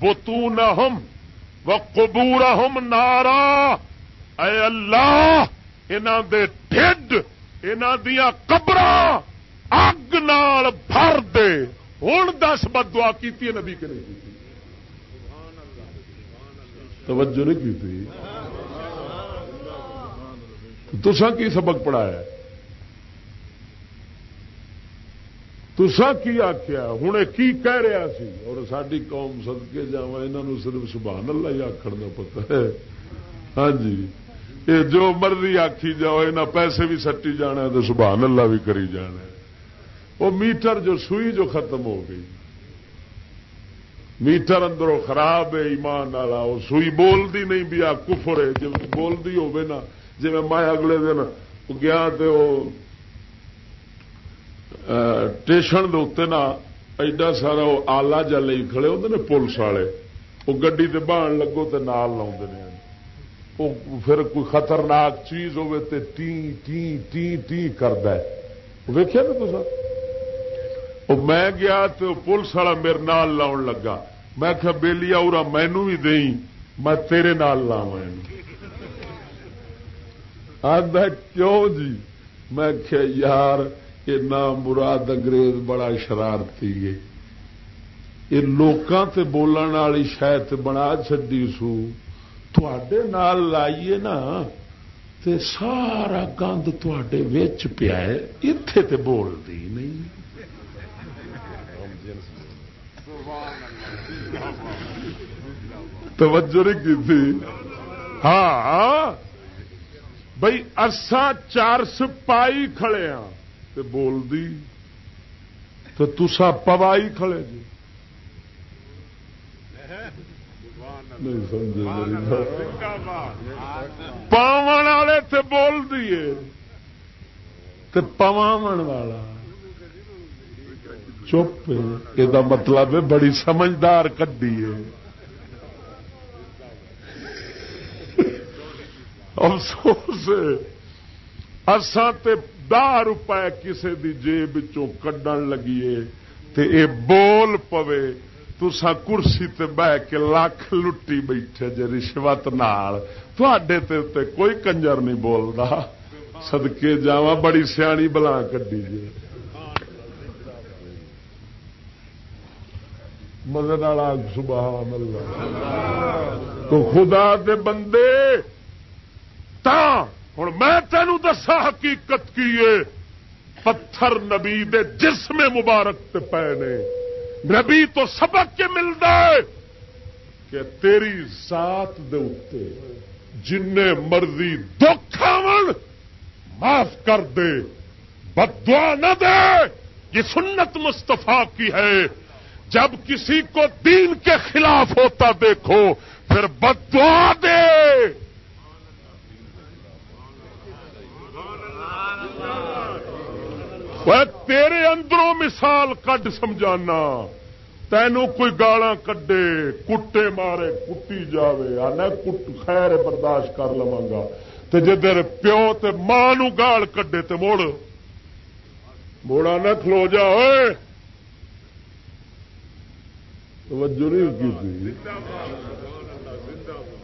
بتون ہم و قبور ہم نارا۔ اے اللہ انہوں دے ٹھڈ انہوں دیا قبر اگ نال بھر دے۔ ہوں دس بد دعا کی نبی کے نہیں کی۔ توجہ نہیں کی تھی۔ تسا کی سبق پڑھایا تسا کی آخیا ہوں کی کہہ رہا سی؟ اور ساری قوم سد کے جا یہ صرف سبحان اللہ ہی آخر کا پتا ہے۔ ہاں جی۔ یہ جو مرضی آخی جاؤ یہاں پیسے بھی سٹی جانا تو سبحان اللہ بھی کری جانا وہ میٹر جو سوئی جو ختم ہو گئی۔ میٹر اندروں خراب ہے ایمان والا، وہ سوئی بولتی نہیں بھی، آ کفر ہے۔ جی بولتی ہوے نا جی میں اگلے دن گیا تو اسٹیشن کے نا ایڈا سارا وہ آلہ جا لے کھڑے ہوتے ہیں پولیس والے۔ وہ گڈی تے بہن لگو تو نال لا وہ پھر کوئی خطرناک چیز ہوے تے ٹی ٹی ٹی ٹی کرد ویخیا نا تو میں گیا تو پولیس والا میرے نال لاؤن لگا میں کیا بےلی آؤ مینو بھی دئی میں تیرے نال لاوا کیوں جی میں کیا یار یہ نام مراد انگریز بڑا شرارتی ہے یہ لوکاں تے بولن والی شاید بنا چڈی سو تھوڑے نال لائیے نا تے سارا گند تے پیا اتے تے بولتی نہیں توجہ نہیں کی تھی؟ ہاں, ہاں۔ بھائی اصا چار سپاہی کھڑے ہاں۔ تو بول دی۔ تو تسا پوائی کھڑے جی۔ پاون والے تے بول دیے پواون والا۔ چپ یہ مطلب ہے بڑی سمجھدار کدی ہے۔ افسوس تے دہ روپے کسی کی جیب کڈن لگیے تے اے بول پوے۔ تسا کرسی تے بہ کے لاکھ لٹی بیٹھے جی رشوت نال۔ تے کوئی کنجر نہیں بولتا سدکے جا بڑی سیانی بلا کڈی جی مدد والا سبحان اللہ۔ تو خدا دے بندے، تا ہوں میں تینوں دسا حقیقت کی پتھر نبی دے جسم مبارک تے پے نے۔ نبی تو سبق کے ملتا ہے کہ تیری ذات دے اتے جن مرضی دکھ معاف کر دے۔ بدعا نہ دے، یہ سنت مستفا کی ہے۔ جب کسی کو دین کے خلاف ہوتا دیکھو، پھر بدعا دے۔ تیرے اندروں مثال کڈ سمجھانا۔ تینوں کوئی گالا کڈے، کٹے مارے، کٹی جائے آنا خیر برداشت کر لوا گا۔ تو جدھر پیو تے ماں گال کڈے تے موڑ موڑا نہ کھلو جا توجہ نہیں کی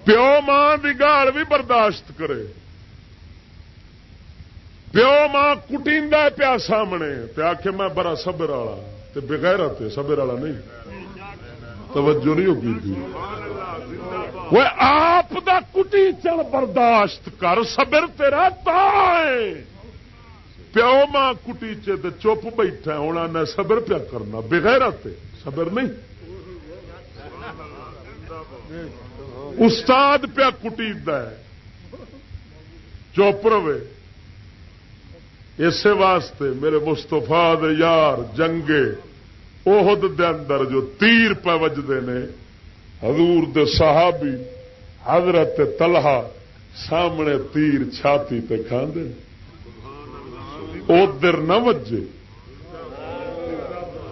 پیو ماں کی گال بھی برداشت کرے۔ پیو ماں کٹی پیا سامنے پیا کہ میں بڑا سبر والا بغیر سبر والا نہیں۔ توجہ نہیں ہوگی وہ آپ دا کٹی چل برداشت کر سبر تیرا پیو ماں کٹی چپ بیٹھا ہونا نہ سبر پیا کرنا بغیر سبر نہیں۔ استاد پیا کٹی چپ رہے۔ اسی واسطے میرے مستفا یار جنگے عہد دے اندر جو تیر پہ وجدے نے، حضور دے صحابی حضرت تلہا سامنے تیر چھاتی پہ کھاندے ادھر نہ وجے۔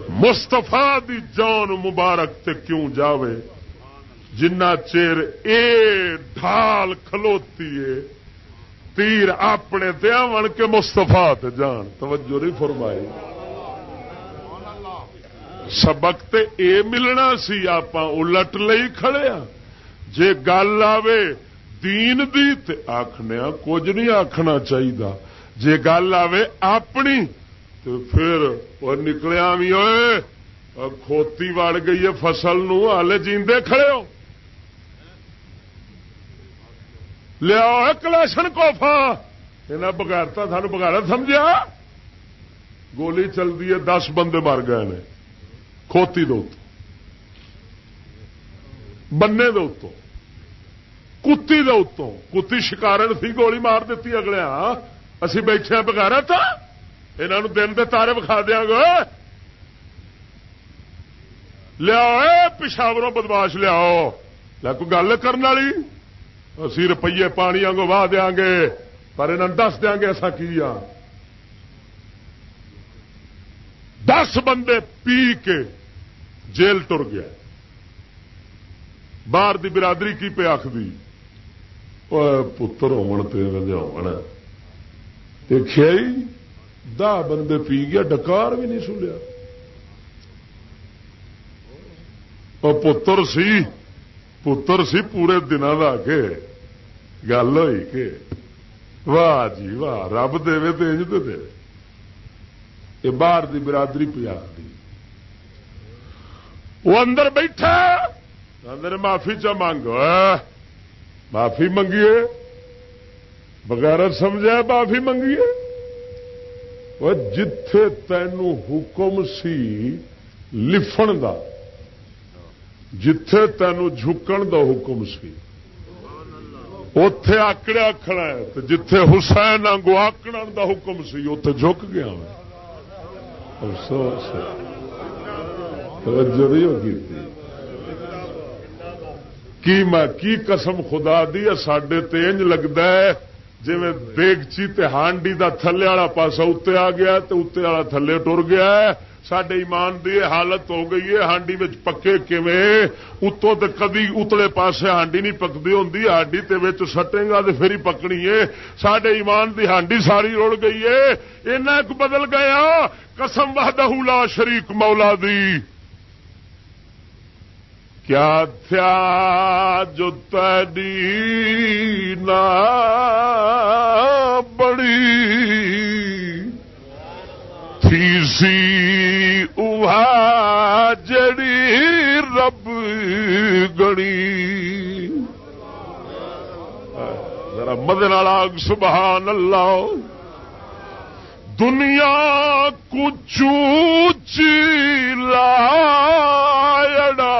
مستفا دی جان مبارک تے کیوں جاوے؟ جنہ چیر اے ڈھال کھلوتی ہے، تیر اپنے دیا بن کے مستفا جان۔ توجہ نہیں فرمائی۔ سبق تے اے ملنا سی آپ الٹ لئی کھڑے ہاں۔ جے گل آوے دین دی تے آخنے کچھ نہیں آخنا چاہیے جے گل آوے اپنی تو پھر وہ نکلیا بھی ہوئے کھوتی وڑ گئی ہے فصل نو ہالے جیندے کھڑے ہو۔ لیا کلاشن کوفا یہاں بغیرتا سان بغیرت سمجھا گولی چلتی ہے، دس بندے مر گئے نے۔ کھوتی دو بننے دو کتی دے اتوں کتی شکارن تھی گولی مار دیتی اگلے اسی بیٹھے بغیرت یہاں دن دے تارے بکھا دیا گے لیا پشاوروں بدماش لیاؤ۔ کوئی گل کرنے والی؟ اسی روپیے پانی آگوں واہ دیا گے پر انہوں دس دیا گے ایسا کی دس بندے پی کے جیل تر گیا۔ باہر دی برادری کی پہ آخری پتر ہو دیکھا دہ بندے پی گیا، ڈکار بھی نہیں سنیا۔ پتر سی پتر سی پورے دن کا کے گل ہوئی کہ واہ جی واہ رب دے تو انج تو دے یہ باہر دی برادری پجاب دی وہ اندر بیٹھا اندر معافی چ مانگ معافی منگیے بغیر سمجھا معافی منگیے وہ جتھے تینوں حکم سی لفن کا جتھے تینوں جھکن دا حکم سی۔ اتے آکڑیا کھڑا ہے جتھے حسین آگو آکڑ دا حکم سی اتے جھک گیا افسوس توجہ نہیں ہوگی کی میں، کی قسم خدا دی سڈے تینج لگتا ہے جی دیگچی تے ہانڈی دا تھلے والا پاسا اتنے آ گیا تو اتنے والا تھلے ٹر گیا ہے۔ سڈے ایمان دی حالت ہو گئی ہے، ہانڈی پکے اتوں تو کدی اتلے پاسے ہانڈی نہیں پکتی ہوں ہانڈی تے سٹے گا تو پھر ہی پکنی ہے۔ سڈے ایمان دی ہانڈی ساری رڑ گئی ہے۔ اینا ایک بدل گیا ہاں، قسم لا شریک مولا دی۔ کیا تھیا جو تیری نا بڑی؟ تھی سی اوہا جڑی رب گڑی ذرا مدن آگ، سبحان اللہ۔ دنیا کچھ لائڑا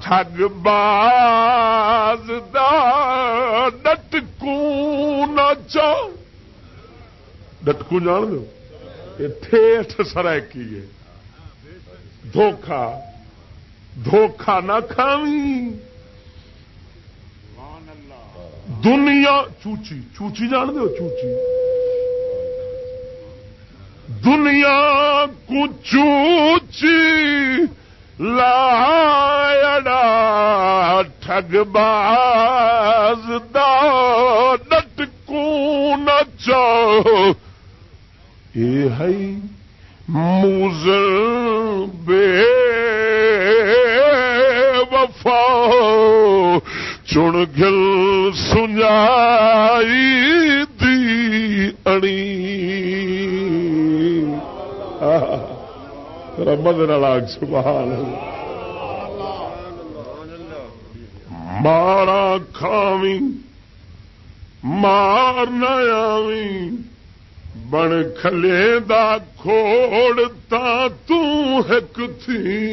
ٹھگ باز دا ڈٹکو نچا ڈٹکو جان دو یہ ٹھیٹ سرائکی ہے دھوکھا دھوکھا نہ کھاوی دنیا چوچی چوچی جان دو چوچی دنیا کو چوچی لاڑا ٹھگ باز دا کو نچو یہ ہے موزل بے وفا، چن گل سنجائی دی اڑی۔ رمد ناگ سبحان مارا کھاوی مار نیا بن کھلے دا کھوڑ تا تک تھی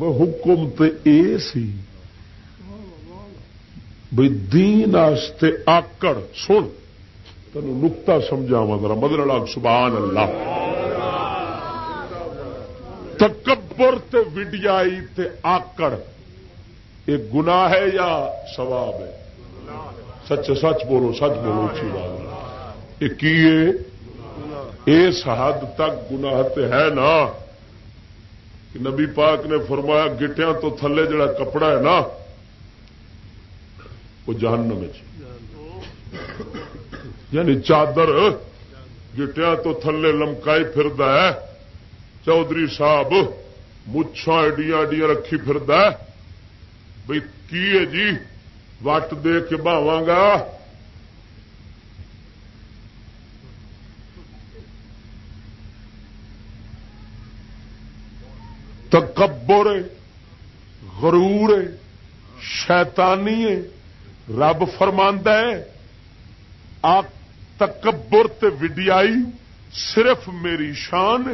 حکم تو یہ سی۔ بھائی دین آستے آکڑ، سن۔ تین نکتا سمجھاوا ذرا، مدر لاگ سبحان اللہ۔ تکبر تے وڈیائی تے آکڑ۔ یہ گناہ ہے یا سواب ہے؟ سچ سچ بولو سچ بولو، اچھی بات یہ کی اس حد تک گناہ تے ہے نا۔ کہ نبی پاک نے فرمایا گٹیا تو تھلے جڑا کپڑا ہے نا، وہ جہنم جی۔ یعنی چادر گٹیا تو تھلے لمکائی فرد ہے۔ چودھری صاحب مچھا ایڈیاں ایڈیاں رکھی فرد ہے۔ بھائی کی ہے جی؟ وٹ دے کے بہواں گا تکبر غرور شیطانی رب فرماندہ ہے آ تکبر تے وڈیائی صرف میری شان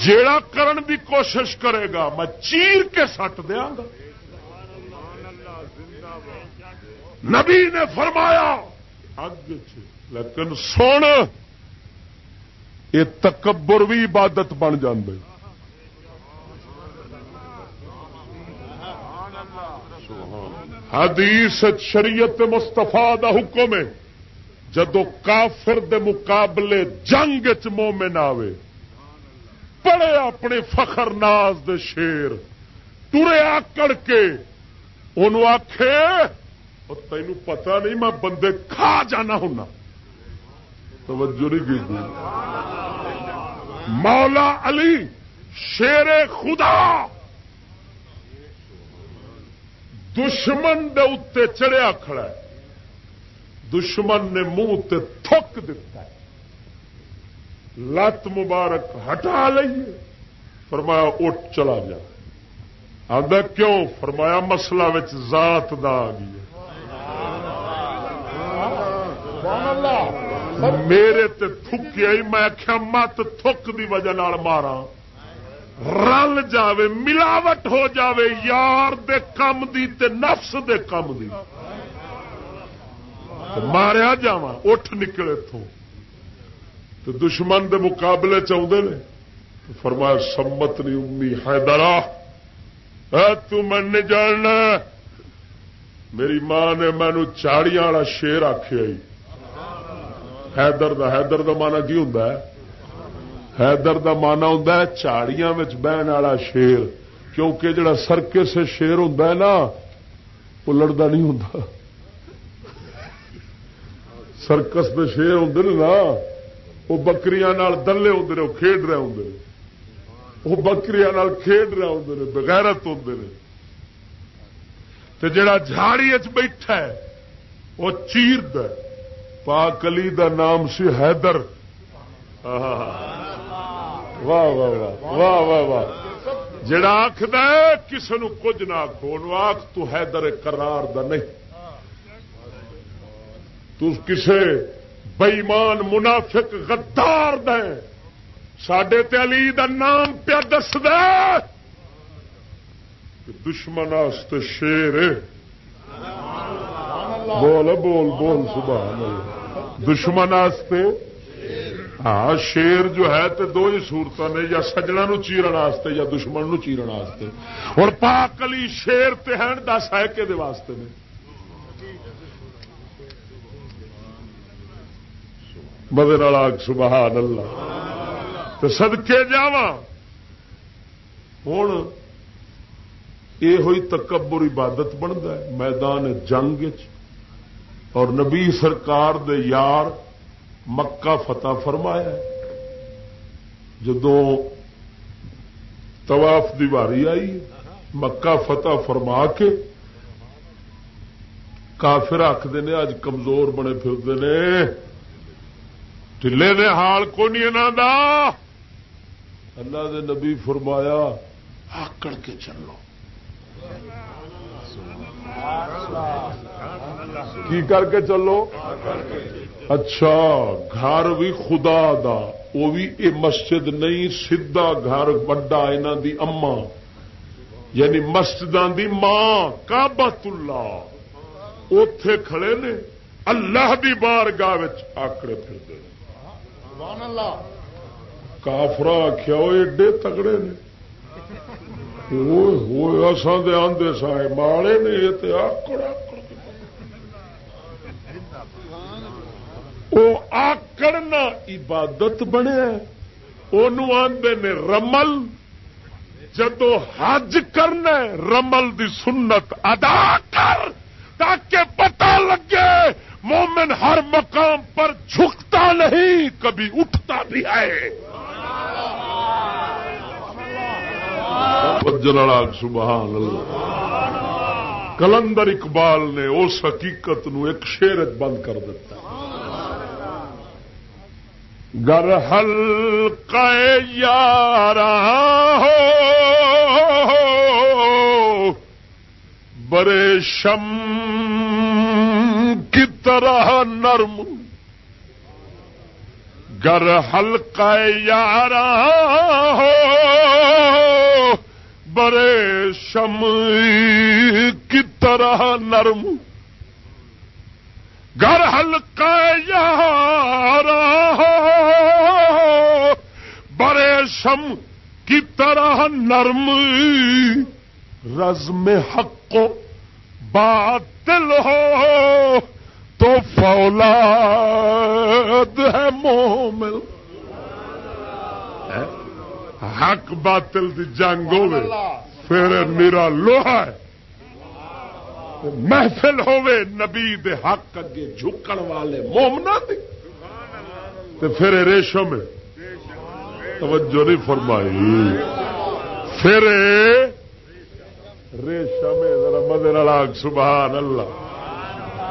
جیڑا کرن دی کوشش کرے گا میں چیر کے سٹ دیا گا نبی نے فرمایا، اگ لیکن سن، یہ تکبر بھی عبادت بن جاندے۔ حدیث شریعت مستفا دا حکم ہے، جدو کافر دے مقابلے جنگ چ مومن آوے پڑے اپنے فخر ناز دے شیر، ترے آکڑ کے ان آخے تینوں پتا نہیں میں بندے کھا جانا ہونا۔ توجہ نہیں کی مولا علی شیر خدا۔ دشمن دے اتنے چڑیا کھڑا ہے۔ دشمن نے منہ تے تھک دیتا ہے۔ لت مبارک ہٹا لئیے۔ فرمایا، اٹھ چلا جا۔ آدھا کیوں؟ فرمایا، مسئلہ ذات دا آ گئی میرے تے تھکی آئی، میں آخیا مت تھک دی وجہ مارا رل جاوے، ملاوٹ ہو جاوے، یار دے کم دی تے نفس دے کم دی۔ ماریا جا اٹھ نکلے تھو تو دشمن دے مقابلے چاہتے نے۔ فرمایا، سمت نہیں امی حیدرا تن جاننا میری ماں نے مینو چاڑیاں والا شیر آخیا حیدر دا حیدر دا مانا کی ہوں حیدر دا مانا ہوں چاڑیاں بہن والا شیر کیونکہ جڑا سرکے سے شیر ہوں نا وہ لڑتا نہیں ہوں سرکس کے شیر ہوں نا وہ بکری دلے ہوں وہ کھیڈ رہے ہوں وہ بکری کھیڈ رہے ہوں بغیرت ہوں جڑا جھاڑی بیٹھا ہے وہ چیر پاک علی دا نام سی حیدر. واہ واہ واہ واہ واہ واہ. جڑا آخد کسی نو کچھ نہ آخو آخ تو حیدر کرار دا نہیں. تو کسے بئیمان منافق غدار دے سڈے علی دا نام پیا دس دے دشمن شیر ہے. بول بول بول، سبحان دشمن ہاں شیر جو ہے تو دو ہی سورت نے، یا سجنا نو چیرن واسطے یا دشمن نو چیرن واسطے اور پاک علی شیر تہن دس ہے کہ واسطے نے۔ مدر سبحان اللہ۔ تو سدکے جا ہوں یہ ہوئی تکبر عبادت بنتا ہے، میدان جنگ چ اور نبی سرکار دے یار مکہ فتح فرمایا جدو طواف دی واری آئی، مکہ فتح فرما کے کافر آخر نے اج کمزور بنے پھرتے ہیں ٹھلے نے حال کو نہیں دا؟ اللہ دے نبی فرمایا، آکڑ کے چلو۔ کی کر کے چلو؟ اچھا گھر بھی خدا دا وہ بھی یہ مسجد نہیں سیدا گھر وڈا یہاں دی اما یعنی مسجد دی ماں کابت اللہ اتے کھڑے نے اللہ دی بار گاہ آکڑے پھر کافرا آخیا وہ ایڈے تگڑے نے۔ اصل آدھے سائے مالے نے یہ آکڑ آکڑ وہ آکڑنا عبادت بنیا آدھے نے رمل، جدو حج کرنا رمل دی سنت ادا کر تاکہ پتہ لگے مومن ہر مقام پر جھکتا نہیں، کبھی اٹھتا بھی ہے۔ سبحان اللہ۔ کلندر اقبال نے اس حقیقت نو ایک شیرت بند کر دیتا۔ گر ہل یار ہو برے شم کی طرح نرم۔ گر ہلکا یار ہو برے شم کی طرح نرم۔ گر ہلکا یار برے شم کی طرح نرم۔ رزم حق کو باطل ہو۔ تو فولاد ہے مومل حق باطل دی جنگ ہوے پھر میرا لوہا ہے۔ محفل ہوے نبی دے حق اگے جھکن والے مومنا دی۔ تے پھر ریشم توجہ نہیں فرمائی۔ پھر ریشم ذرا مدر سبحان اللہ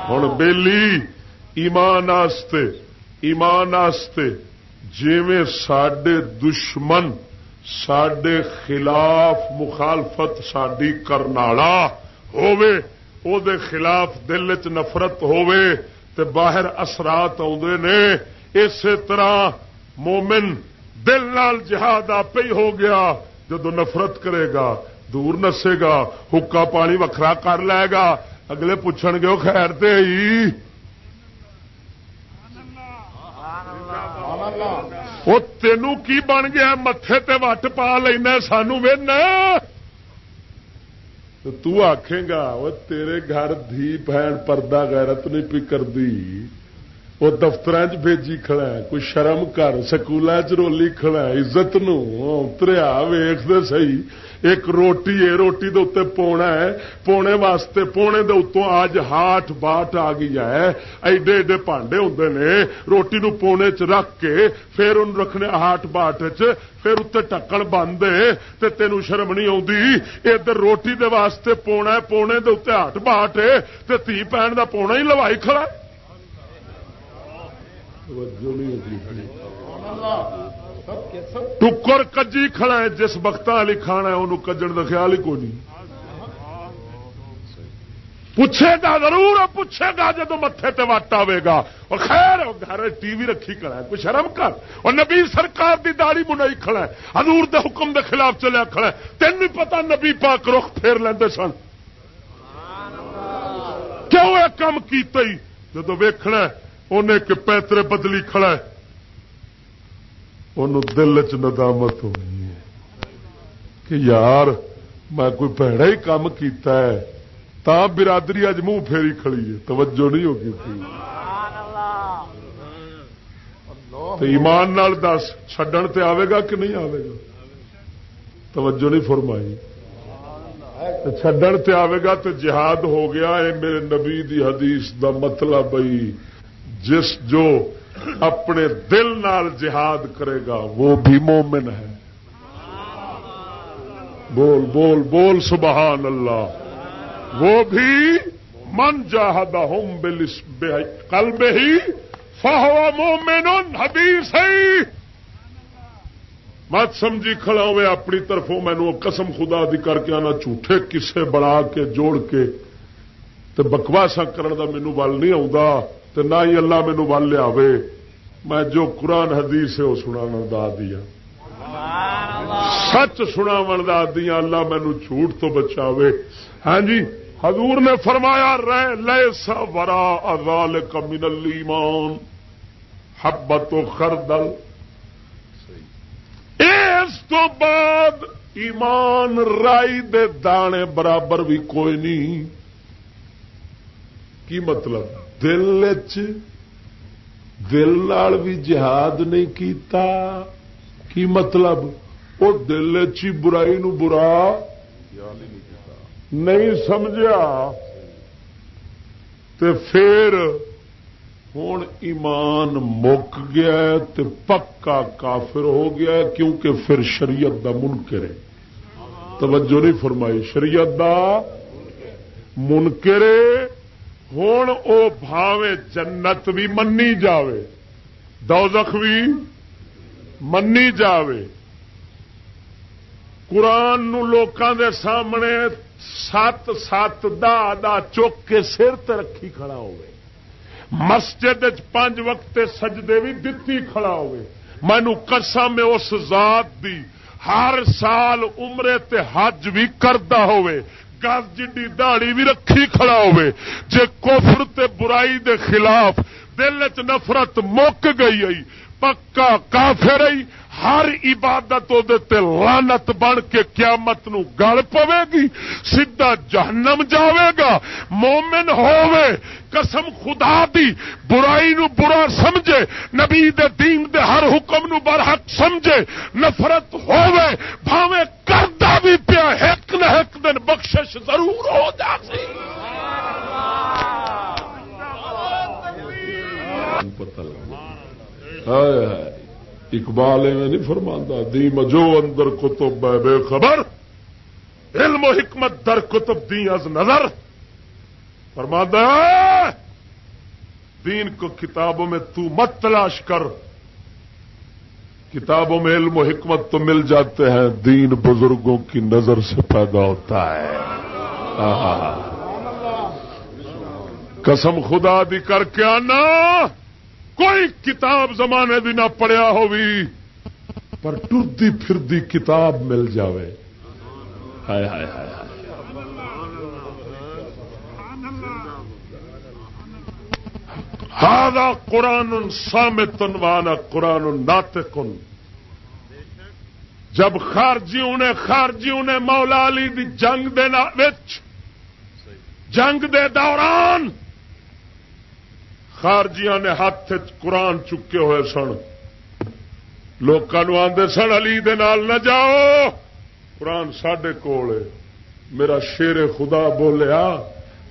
ہوں بیلی، ایمان آستے ایمان آستے، جیویں سڈے دشمن سڈے خلاف مخالفت ساری کرنا ہووے۔ او دے خلاف دل چ نفرت ہووے تے باہر اثرات آدھے نے اسی طرح مومن دل نال جہاد آپ ہی ہو گیا جدو نفرت کرے گا دور نسے گا حکا پانی وکھرا کر لے گا اگلے پوچھ گے وہ خیر تے وہ تینوں کی بن گیا متے تے وٹ پا لینا سانو تو آخے گا وہ تیرے گھر دھی بہن پردہ غیرت نہیں پی کر دی وہ دفتر چیجی کھڑا ہے، کوئی شرم کر سکول رولی کھڑا ہے، عزت نتریا ویخ دے سی ایک روٹی ہے، روٹی دے اتنے پونا ہے، پونے واسطے، پونے دے اتوں اج ہاٹ باٹ آ گئی ہے۔ ایڈے ایڈے پانڈے ہوں نے، روٹی نو پونے چ رکھ کے پھر ان رکھنے ہاٹ باٹ چ، پھر اتنے ٹکن بند تے تینوں شرم نہیں آتی ادھر روٹی دے واسطے پونا ہے، پونے دے اتنے ہاٹ باٹ تے تھی پہن دا پونا ہی لوائی کھڑا ٹکر کجی کھڑا ہے، جس وقت والی کھانا ہے انہوں کجن کا خیال ہی کوئی نہیں۔ پوچھے گا ضرور پوچھے گا جب متے تے وٹ آئے گا۔ اور خیر گھر ٹی وی رکھی کھڑا ہے، کوئی شرم کر۔ اور نبی سرکار دی داڑی بنائی کھڑا ہے، حضور دے حکم دے خلاف چلیا کھڑا ہے۔ تین بھی پتا نبی پاک رخ پھیر لیندے سن۔ کیوں یہ کام کیتے ہی جدو ویکھنا انہیں کہ پیترے بدلی کھڑا ہے۔ انہوں دل چ ندامت ہونی ہے کہ یار، میں کوئی پیڑا ہی کام کیتا ہے تا برادری اج منہ پھیری کھڑی ہے، توجہ نہیں ہوگی تھی ایمان نال دس چڈن تے آئے گا کہ نہیں آئے گا؟ توجہ نہیں فرمائی۔ چڈن تے آئے گا تو جہاد ہو گیا، اے میرے نبی دی حدیث دا مطلب بھائی جس جو اپنے دل نال جہاد کرے گا، وہ بھی مومن ہے۔ بول بول بول، سبحان اللہ۔ وہ بھی من جاہد ہوں کل میں ہی، فہو مومن حدیث ہے مت سمجھی کھڑا ہوئے اپنی طرفوں میں مینو قسم خدا دی کر کے آنا، جھوٹے کسے بڑا کے، جوڑ کے۔ تو بکواسا کرنے کا مینو ول نہیں آتا تو نہ ہی اللہ مینو ول لیا میں جو قرآن حدیث ہے وہ سنا دا دیا ہاں۔ سچ سنا دا دیا ہاں۔ اللہ مینو جھوٹ تو بچاوے۔ ہاں جی حضور نے فرمایا، رہ لے سا ورا ازال کمن المان حبت و خردل۔ اس تو بعد ایمان رائی دے دانے برابر بھی کوئی نہیں۔ کی مطلب؟ دل چ دل بھی جہاد نہیں کیتا۔ کی مطلب؟ وہ دل چی برائی نو برا نہیں سمجھا تے پھر ہوں ایمان مک گیا تے پکا کافر ہو گیا کیونکہ پھر شریعت دا منکر ہے۔ توجہ نہیں فرمائی، شریعت دا منکر ہوں او بھاوے جنت بھی منی جاوے۔ دوزخ بھی منی جاوے۔ قرآن لوکاں دے سامنے سات سات دا دا چوک کے سر تے رکھی کھڑا ہوئے مسجد پانچ وقت سجدے بھی دتی کھڑا ہوئے مینو قسم میں اس ذات دی۔ ہر سال عمرے تے حج بھی کرتا ہوئے گز جی دہڑی بھی رکھی کھڑا ہوے جے کفر تے برائی دے خلاف دل چ نفرت مک گئی آئی، پکا کافر آئی ہر عبادت لانت بن کے قیامت نو گل پوے گی سیدا جہنم جاوے گا۔ مومن ہووے، قسم خدا دی، برائی نو برا سمجھے، نبی دے دین دے ہر حکم نو برحق سمجھے، نفرت ہووے بھاوے کردا بھی پیا ایک نہ ایک دن بخشش ضرور ہو جاسی۔ پتہ لگا اقبال میں نہیں فرماندہ دی مجو اندر کتب بے خبر، علم و حکمت در کتب دی از نظر۔ فرماندہ، دین کو کتابوں میں تو مت تلاش کر۔ کتابوں میں علم و حکمت تو مل جاتے ہیں، دین بزرگوں کی نظر سے پیدا ہوتا ہے۔ قسم خدا دی کر کے آنا۔ کوئی کتاب زمانے دی نہ پڑھیا ہوگی پر ٹردی پھردی کتاب مل جاوے۔ ہائے ہائے ہائے ہاں قرآن سامتن وانا قرآن ناطقن۔ جب خارجیوں نے خارجیوں نے مولا علی دی جنگ دے جنگ دے دوران خارجیاں نے ہاتھ قرآن چکے ہوئے سن۔ لوگوں آدھے سن علی دے نال نہ جاؤ۔ قرآن سڈے کول میرا شیر خدا بولیا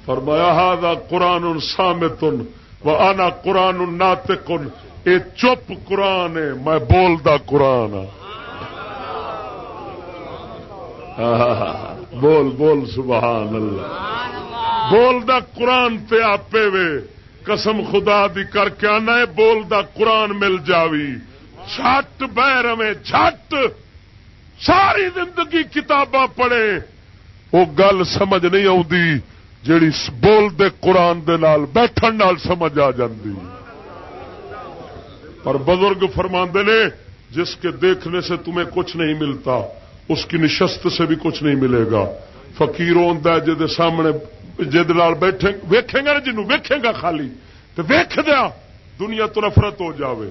فرمایا ہا قرآن سامتن و آنا قرآن ناتکن اے چپ قرآن ہے میں بولدا قرآن ہاں۔ بول بول سبحان اللہ۔ بولدا قرآن تے آپے وے۔ قسم خدا دی کر کے آنا بولدا قرآن مل جاوی۔ چھٹ بہ رہے چھٹ ساری زندگی کتاباں پڑھے۔ وہ گل سمجھ نہیں آتی جیڑی بول دے قرآن دے نال، بیٹھن نال سمجھ آ جاندی۔ پر بزرگ فرماندے نے، جس کے دیکھنے سے تمہیں کچھ نہیں ملتا، اس کی نشست سے بھی کچھ نہیں ملے گا۔ فقیر ہوتا جہد سامنے جد بیٹھے ویکھے گا نا جنوں ویکھے گا خالی، تو ویخ دیا، دنیا تو نفرت ہو جاوے۔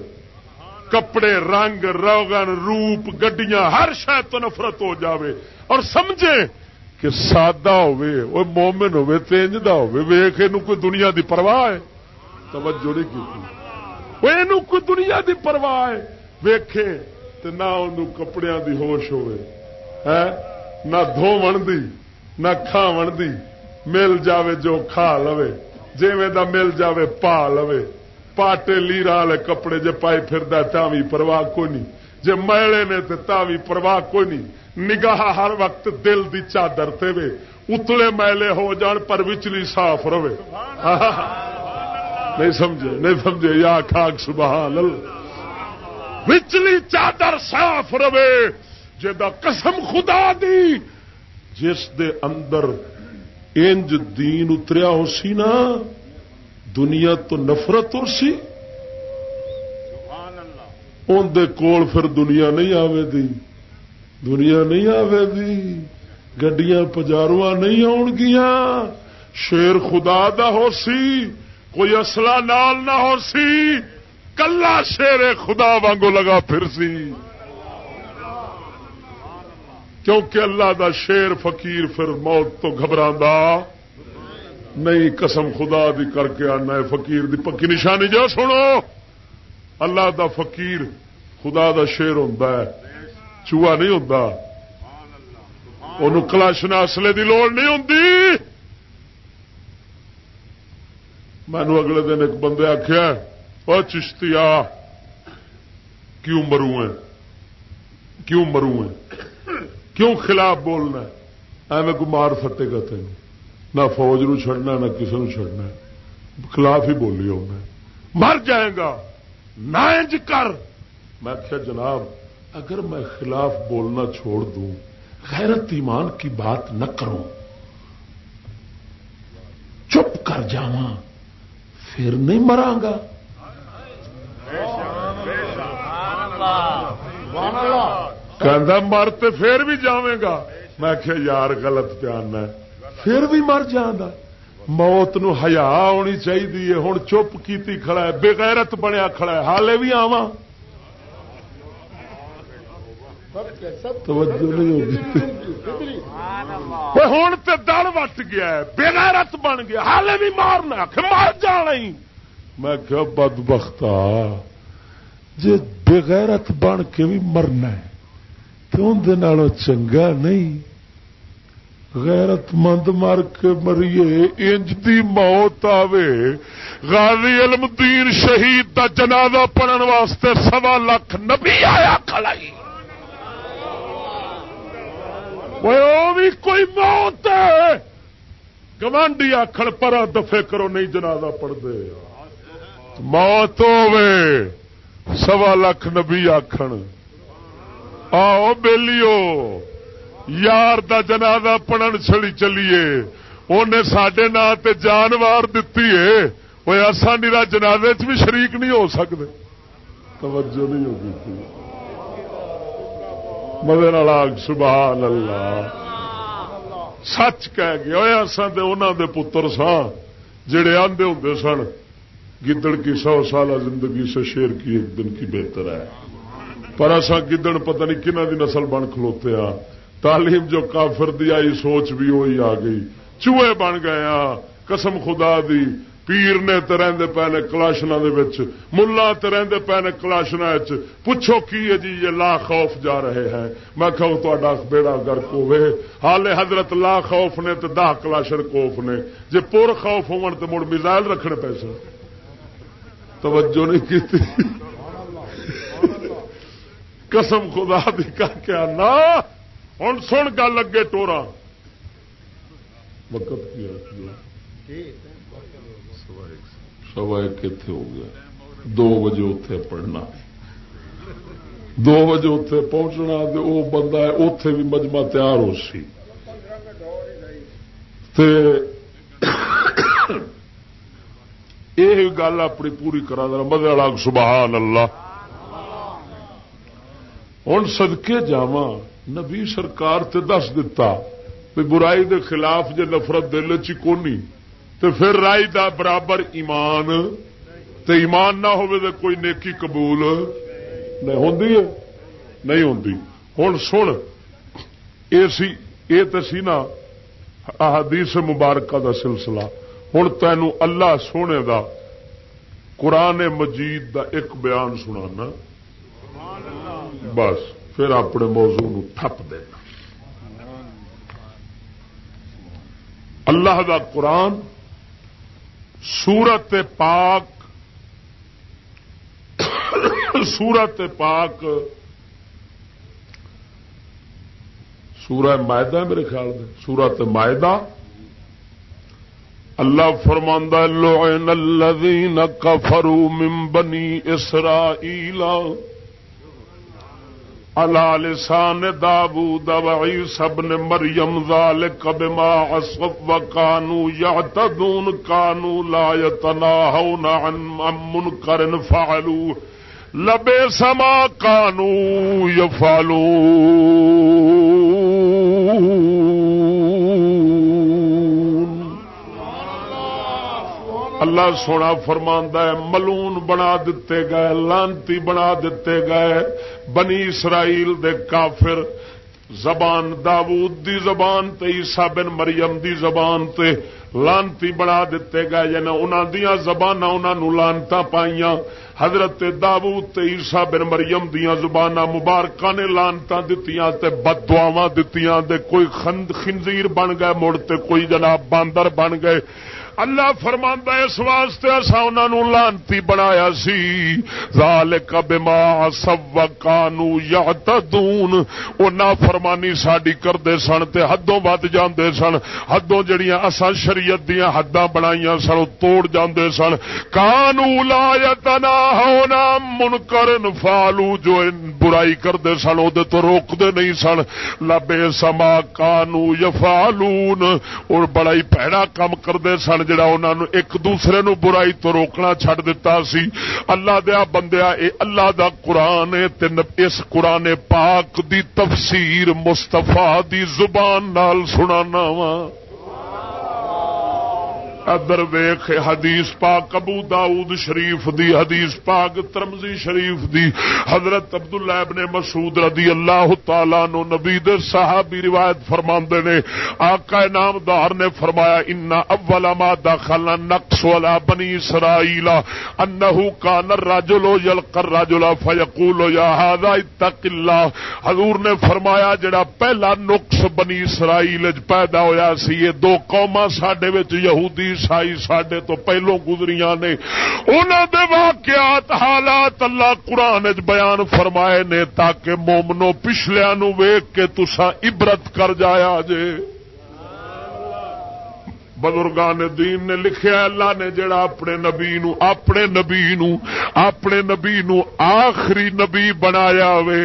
کپڑے، رنگ روگن روپ، گڈیاں، ہر شاید تو نفرت ہو جاوے۔ اور سمجھے کہ سادہ ہوے وہ مومن ہوے تینجدہ ہوے ویخ یہ کوئی دنیا دی پرواہ ہے؟ توجہ نہیں کی وہ کوئی دنیا دی پرواہ ہے؟ ویکھے تو نہ انہوں کپڑیاں دی ہوش ہوے نہ دھوون دی، نہ کھاون دی۔ مل جاوے جو کھا لوے۔ جیویں دا مل جاوے پا لوے۔ پاٹے لیرا والے کپڑے جے پائی پھر بھی پرواہ کوئی نہیں جے میلے نے تے تا بھی پرواہ کوئی نہیں نگاہ ہر وقت دل دی چادر تے وے۔ اتلے میلے ہو جان پر وچلی صاف رہے نہیں سمجھے نہیں سمجھے۔ یا کھاک سبحان اللہ۔ وچلی چادر صاف رہے جا قسم خدا دی، جس دے اندر انج دین اتریا ہو سی نا، دنیا تو نفرت ہو سی۔ اندر کول پھر دنیا نہیں آوے دی۔ دنیا نہیں آوے دی۔ گڈیاں پجارواں نہیں آن گیا شیر خدا دا ہو سی، کوئی اصلہ نال نہ ہو سی۔ کلا شیر خدا وانگو لگا پھر سی۔ کیونکہ اللہ دا شیر فقیر پھر موت تو گھبرا نہیں، قسم خدا دی کر کے آنا ہے، فقیر دی پکی نشانی۔ جو سنو، اللہ دا فقیر خدا دا شیر ہوں چوہا نہیں ہوں ان کلاشنا اصلے دی لوڑ نہیں ہوں مینو اگلے دن ایک بندے آخیا وہ چشتی آ کیوں مرو ہے کیوں مرو کیوں خلاف بولنا ایویں کو مار سٹے گا تین نہ فوج نو چڑنا نہ کسی نو چڑنا خلاف ہی بولی ہو میں۔ مر جائے گا۔ نہ کر۔ میں کیا جناب، اگر میں خلاف بولنا چھوڑ دوں، غیرت ایمان کی بات نہ کروں، چپ کر جا پھر نہیں مرا گا۔ کہ مرتے پھر بھی جاوے گا۔ میں کیا یار غلط پیان ہے۔ پھر بھی مر جانا موت نو ہیا ہونی چاہیے ہوں چپ کیتی کھڑا ہے، بغیرت بنیا کھڑا ہے۔ حالے بھی آوا ہوں تو دل وٹ گیا بغیرت بن گیا۔ حالے بھی مارنا مر جانا ہی۔ میں کیا بد بختا جی بغیرت بن کے بھی مرنا تو اندر چنگا نہیں؟ غیرت مند مر کے مریے، انج دی موت آوے۔ غازی علم دین شہید دا جنازہ پڑھن واسطے سوا لاکھ نبی آیا کھڑائی۔ وہ بھی کوئی موت ہے۔ گوانڈی آخر پر دفے کرو، نہیں جنازہ پڑھ دے موت ہوے سوا لاکھ نبی آخر آؤ بیلیو یار دا جنازہ پڑھن چلی چلیے۔ انہیں سڈے نا جانوار دتی ہے۔ وہ ایسا نیرا جنازے چ بھی شریک نہیں ہو سکتے توجہ نہیں ہوگی مدد سبحان اللہ سچ کہہ گیا۔ اصا تو انہوں دے پتر سا جڑے آدھے ہوں سن گدڑ کی سو سالہ زندگی سے شیر کی ایک دن کی بہتر ہے۔ پر اصا گدڑ پتہ نہیں کنہ دی نسل بن کھلوتے آ۔ تعلیم جو کافر دی آئی سوچ بھی ہوئی آ گئی۔ چوہے بن گئے گیا قسم خدا دی۔ پیر نے تو رہتے پے نے کلاشنا ملا تو رہتے پے نے کلاشنا پوچھو کی ہے جی یہ لا خوف جا رہے ہیں۔ میں کہوں تا بیڑا گرک ہوے حال حضرت لا خوف نے تو دہ کلاشن کوف نے۔ جی پور خوف ہو مڑ میزائل رکھنے پیسے توجہ نہیں کی قسم خدا دی کر کے نا ہوں سن گل اگے ٹورا۔ وقت کیا سوا ایک اتے ہو گیا۔ دو بجے اتے پڑھنا۔ دو بجے اتے پہنچنا وہ بندہ ہے اتے بھی مجمع تیار ہو سی۔ *coughs* یہ گل اپنی پوری کرا دینا مدد سبحان اللہ۔ ہوں سدکے جا نبی سرکار تے دس دتا برائی دے خلاف جے نفرت دل چونی تو پھر رائی دا برابر ایمان، تے ایمان نہ ہو کوئی نیکی قبول نہیں ہوں نہیں ہوں ہوں سن یہ تو سی نا حدیث مبارکہ دا سلسلہ۔ ہوں تینوں اللہ سونے دا، قرآن مجید دا ایک بیان سنانا۔ بس، پھر اپنے موضوع نو ٹھپ دینا۔ اللہ دا قرآن، سورت پاک سورت پاک، سورہ معدہ میرے خیال میں، سورت معدہ اللہ فرماندہ لعن الذین کفروا من بنی اسرائیل۔ على لسان داوود وعيسى ابن مريم ذلك بما عصوا وكانوا يعتدون كانوا لا يتناهون عن منكر فعلوا لبئس ما كانوا يفعلون اللہ سونا فرماندہ ہے، ملون بنا دیتے گئے، لانتی بنا دیتے گئے بنی اسرائیل دے کافر زبان داود دی زبان تے، عیسیٰ بن مریم دی زبان تے لانتی بنا دیتے گئے یعنی انہاں دیاں زباناں انہاں نو لانتا پائیاں۔ حضرت داود تے عیسیٰ بن مریم دیاں زباناں مبارکاں نے لانتا دتیاں تے بددعاواں دتیاں دے، کوئی خند خنزیر بن گئے، مڑ تے کوئی جناب باندر بن گئے۔ اللہ فرماندا اس واسطے اسا انہاں نو لانتی بنایا سی۔ ذالک بما سوکانو یعتدون۔ او نافرمانی ساڈی کردے سن تے حدوں ود جاندے سن۔ حدوں جڑیاں اسا شریعت دیاں حداں بنائیاں سن توڑ جاندے سن۔ کانو لا یتناہونا منکرن فالو جو برائی کردے سن، او دے تو روکدے نہیں سن۔ لبے سما کانو یفالون اور بڑائی پیڑا کم کردے سن جڑا انہوں ایک دوسرے نو برائی تو روکنا چھڈ دتا سی۔ اللہ دیا بندیا، اے اللہ دا قرآن اس قرآن پاک دی تفسیر مستفا دی زبان نال سنانا وا۔ ادر ویخ حدیث پاک ابو داؤد شریف دی، حدیث پاک ترمزی شریف دی۔ حضرت عبداللہ ابن مسعود رضی اللہ تعالی نو نبی دے صحابی روایت فرماندے نے، آقا نامدار نے فرمایا، ان اول ما دخل نقص ولا بنی اسرائیل انه كان الرجل يلقى الرجل فيقول يا هذا اتق الله حضور نے فرمایا، جڑا پہلا نقص بنی اسرائیل پیدا ہویا سی، یہ دو قوماں ساڈے وچ یہودی عیسائی سڈے تو پہلو گزری نے انہوں دے واقعات، حالات اللہ قرآن بیان فرمائے نے تاکہ مومنو پچھلیا نو ویخ کے تسا عبرت کر جایا جے۔ بزرگان دین نے لکھیا اللہ نے جڑا اپنے نبی نو، اپنے نبی نو، اپنے نبی نو آخری نبی بنایا وے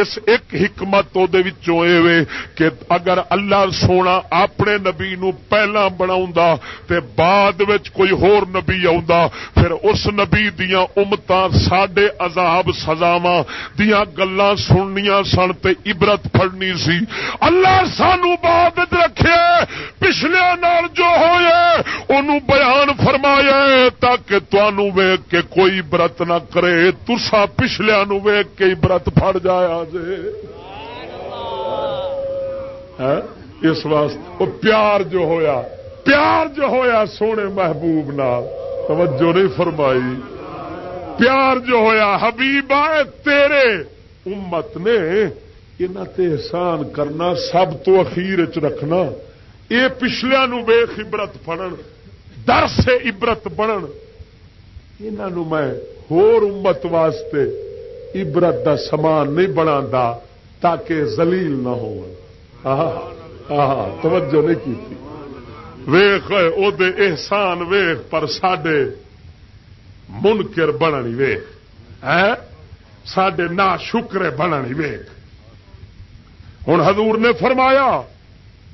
اس ایک حکمت او دے وچوں اے وے کہ اگر اللہ سونا اپنے نبی نو پہلا بناوندا تے بعد وچ کوئی ہور نبی آوندا، پھر اس نبی دیاں امتاں ساڈے عذاب سزاواں دیاں گلاں سننیاں سن تے عبرت پھڑنی سی۔ اللہ سانو بعد رکھے، پچھلے نال جو ہوئے ان بیان فرمایا تاکہ تنوع ویگ کے کوئی برت نہ کرے۔ تسا پچھلیا نو ویگ کے برت پڑ جایا جے۔ ہاں؟ اس واسطے وہ پیار جو ہویا، پیار جو ہویا سونے محبوب نال، توجہ نہیں فرمائی۔ پیار جو ہویا، حبیب آئے تیرے امت نے تے احسان کرنا سب تو اخیر چ رکھنا۔ یہ پچھلیا نو بے خبرت پڑن در سے عبرت بنن۔ انہوں میں ہور امت واسطے عبرت دا سامان نہیں بنا تاکہ زلیل نہ ہو توجہ نہیں کی تھی ویخ او دے احسان ویخ پر سڈے منکر بننی ویخ سڈے نہ شکرے بننی ویخ ہوں حضور نے فرمایا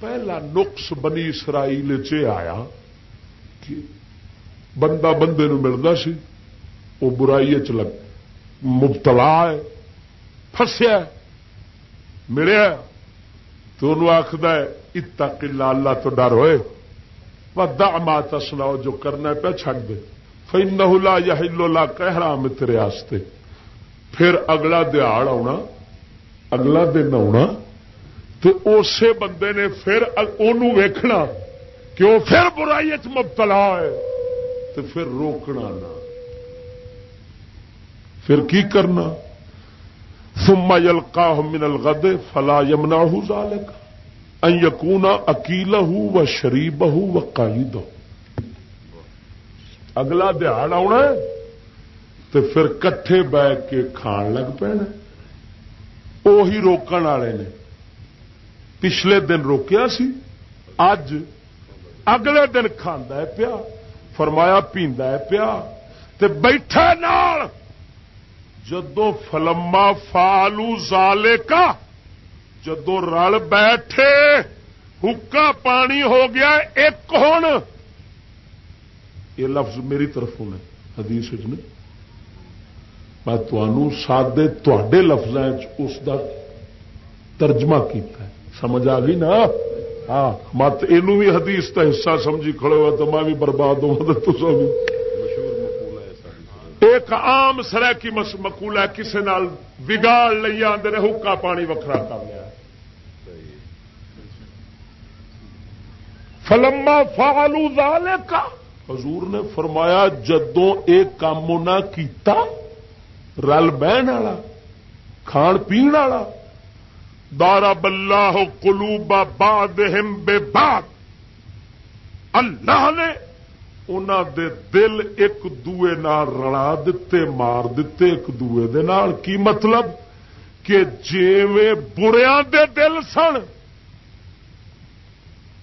پہلا نقص بنی اسرائیل چ آیا کہ بندہ بندے نو ملتا سی وہ برائی چ لگ مبتلا ہے فسیا ملیا تو انہوں آخد اتا کلا اللہ تو ڈر ہوئے ودا مات سناؤ جو کرنا پہ چھڑ دے فی نہ یا ہلو لا کہرا تیرے پھر اگلا دیہڑ آنا اگلا دن آنا تو اسی بندے نے پھر ویکھنا کہ وہ پھر برائی مبتلا ہے تو پھر روکنا نہ۔ پھر کی کرنا؟ ثم يلقاه من الغد فلا يمنعه ذلك ان يكون اكيله وشريبه وقائده اگلا دہاڑ آنا تو پھر کٹھے بہ کے کھان لگ پینا وہی روکن والے نے۔ پچھلے دن روکیا سی اج اگلے دن کھانا ہے پیا، فرمایا پیندا ہے پیا، تے بیٹھے نال۔ جدو فلما فالو زالے کا جدو رل بیٹھے حکا پانی ہو گیا، ایک ہوں یہ لفظ میری طرف نے حدیث نے میں تنوع سادے تے لفظ اس کا ترجمہ کیتا ہے۔ سمجھ آ گئی نا؟ ہاں مت یہ بھی حدیث کا حصہ سمجھی کھڑے ہوا تو میں بھی برباد ہوں تو بھی ایک عام سرح کی مقول ہے کسی نال بگاڑ لے آدھے حکا پانی وکرا کر لیا۔ فلما فالو کا حضور نے فرمایا جدو ایک کام نہ کیتا رل بہن والا کھان پی والا دارا بلہ کلوبا باد بے باد اللہ نے دے دل ایک دوے نال رلا دیتے مار دیتے ایک دوے دے نال۔ کی مطلب؟ کہ جیویں بریا دے دل سن،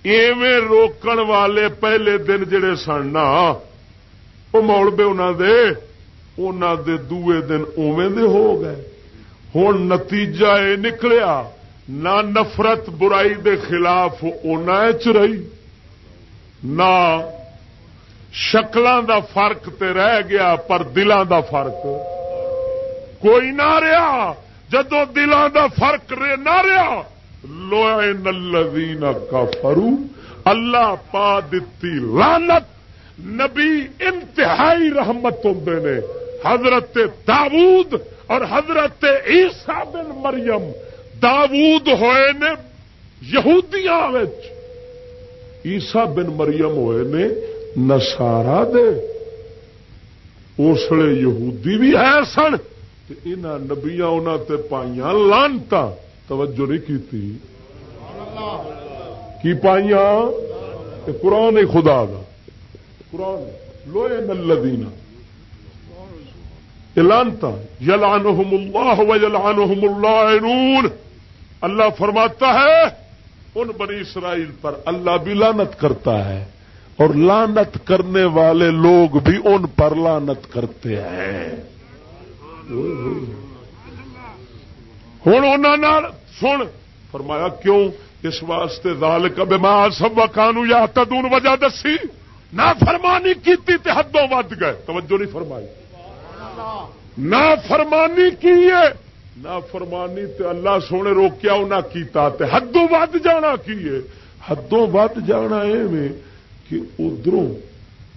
ایویں روکن والے پہلے دن جڑے سن نا وہ مول بے انہوں دے انہوں دے دوے دن اوے دے ہو گئے۔ ہوں نتیجہ یہ نکلیا۔ نہ نفرت برائی دے خلاف چ رہی، نہ شکلوں دا فرق تے رہ گیا پر دلان دا فرق۔ کوئی نہ رہا جدو دلان دا فرق نہ رہا لوئے نلوین کا فرو اللہ پا دتی لانت نبی انتہائی رحمت ہوں نے، حضرت داود اور حضرت عیسیٰ بن مریم داود ہوئے نے یہودیاں عیسیٰ بن مریم ہوئے نے نسارا دے۔ اسلے یہودی بھی ہے سن نبیا تے پائیا لانتا توجہ نہیں کی پائیا قرآن خدا دا۔ قرآن لوئے نلدینا لانتا یلانہم اللہ و یلانہم اللہ اللہ فرماتا ہے، ان بنی اسرائیل پر اللہ بھی لانت کرتا ہے اور لانت کرنے والے لوگ بھی ان پر لانت کرتے ہیں۔ ہوں انہوں سن، فرمایا کیوں؟ اس واسطے دال کا بیمار سب کانو یا تدون وجہ دسی نہ فرمانی کی حدوں ود گئے۔ توجہ نہیں فرمائی۔ نہ فرمانی کی نہ فرمانی تے اللہ سونے روکیا انہیں کیتا تے حدوں ود جانا کی حدوں ود جانا ایویں کہ ادھروں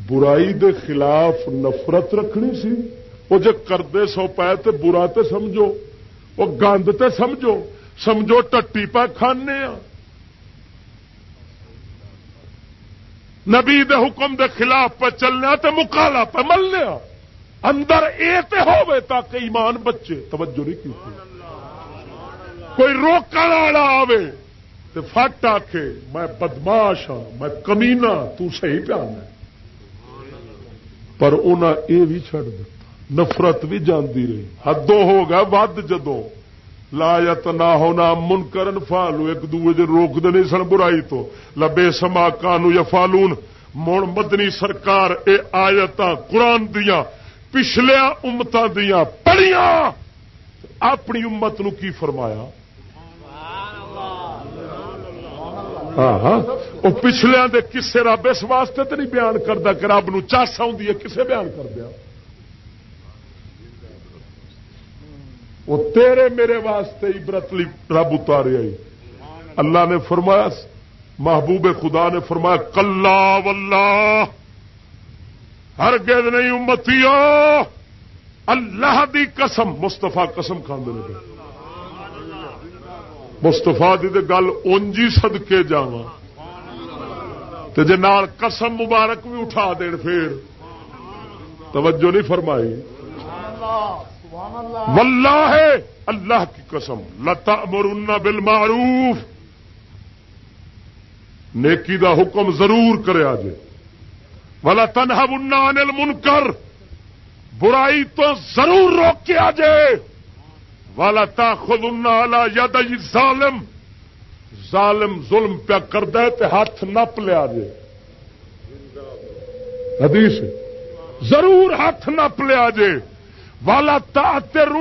برائی دے خلاف نفرت رکھنی سی۔ وہ جے کردے سو پائے تو برا تے سمجھو، وہ گند تے سمجھو سمجھو ٹٹی پا کھانے نبی دے حکم دے خلاف پہ چلنے تے مکالا پہ ملنے اندر اے تے ہوئے تاکہ ایمان بچے، توجہ نہیں کی کوئی روکنے والا آوے تے فٹ آ کے میں بدماش ہاں میں کمینا تو صحیح پیان ہے۔ پر انہیں یہ بھی چڑ دیتا نفرت بھی جانتی رہی۔ حدوں ہو گیا، ود جدو لاجت نہ ہونا من کرن فالو ایک دوجے روک دے نہیں سن برائی تو۔ لبے سما کانو یا فالون مڑ مدنی سرکار اے آیت قرآن دیا پچھلیا امت دیا پڑھیا اپنی امت نو کی فرمایا؟ ہاں, ہاں۔ وہ پچھلیا دے کسے رب اس واسطے تو نہیں بیان کرتا کہ رب نو چاس آ کسے بیان کر دیا؟ وہ تیرے میرے واسطے عبرت لی رب اتارے آئی۔ اللہ نے فرمایا، محبوب خدا نے فرمایا، کلا واللہ۔ ہر گد نہیں امتی اللہ دی قسم مستفا قسم کھانے لگے مستفا دی گل اونجی سد کے جا جی نال قسم مبارک بھی اٹھا دین پھر۔ توجہ نہیں فرمائی۔ واللہ، اللہ کی قسم۔ لتا مرنا بالمعروف۔ نیکی دا حکم ضرور کرے آج والا تنہا بننا انل منکر برائی تو ضرور روک کے آ جائے والا تا خود انا ظالم ظالم ظلم پیا کر دے تے ہاتھ نپ لیا جے۔ حدیث۔ ضرور ہاتھ نپ لیا جے۔ والا تا تر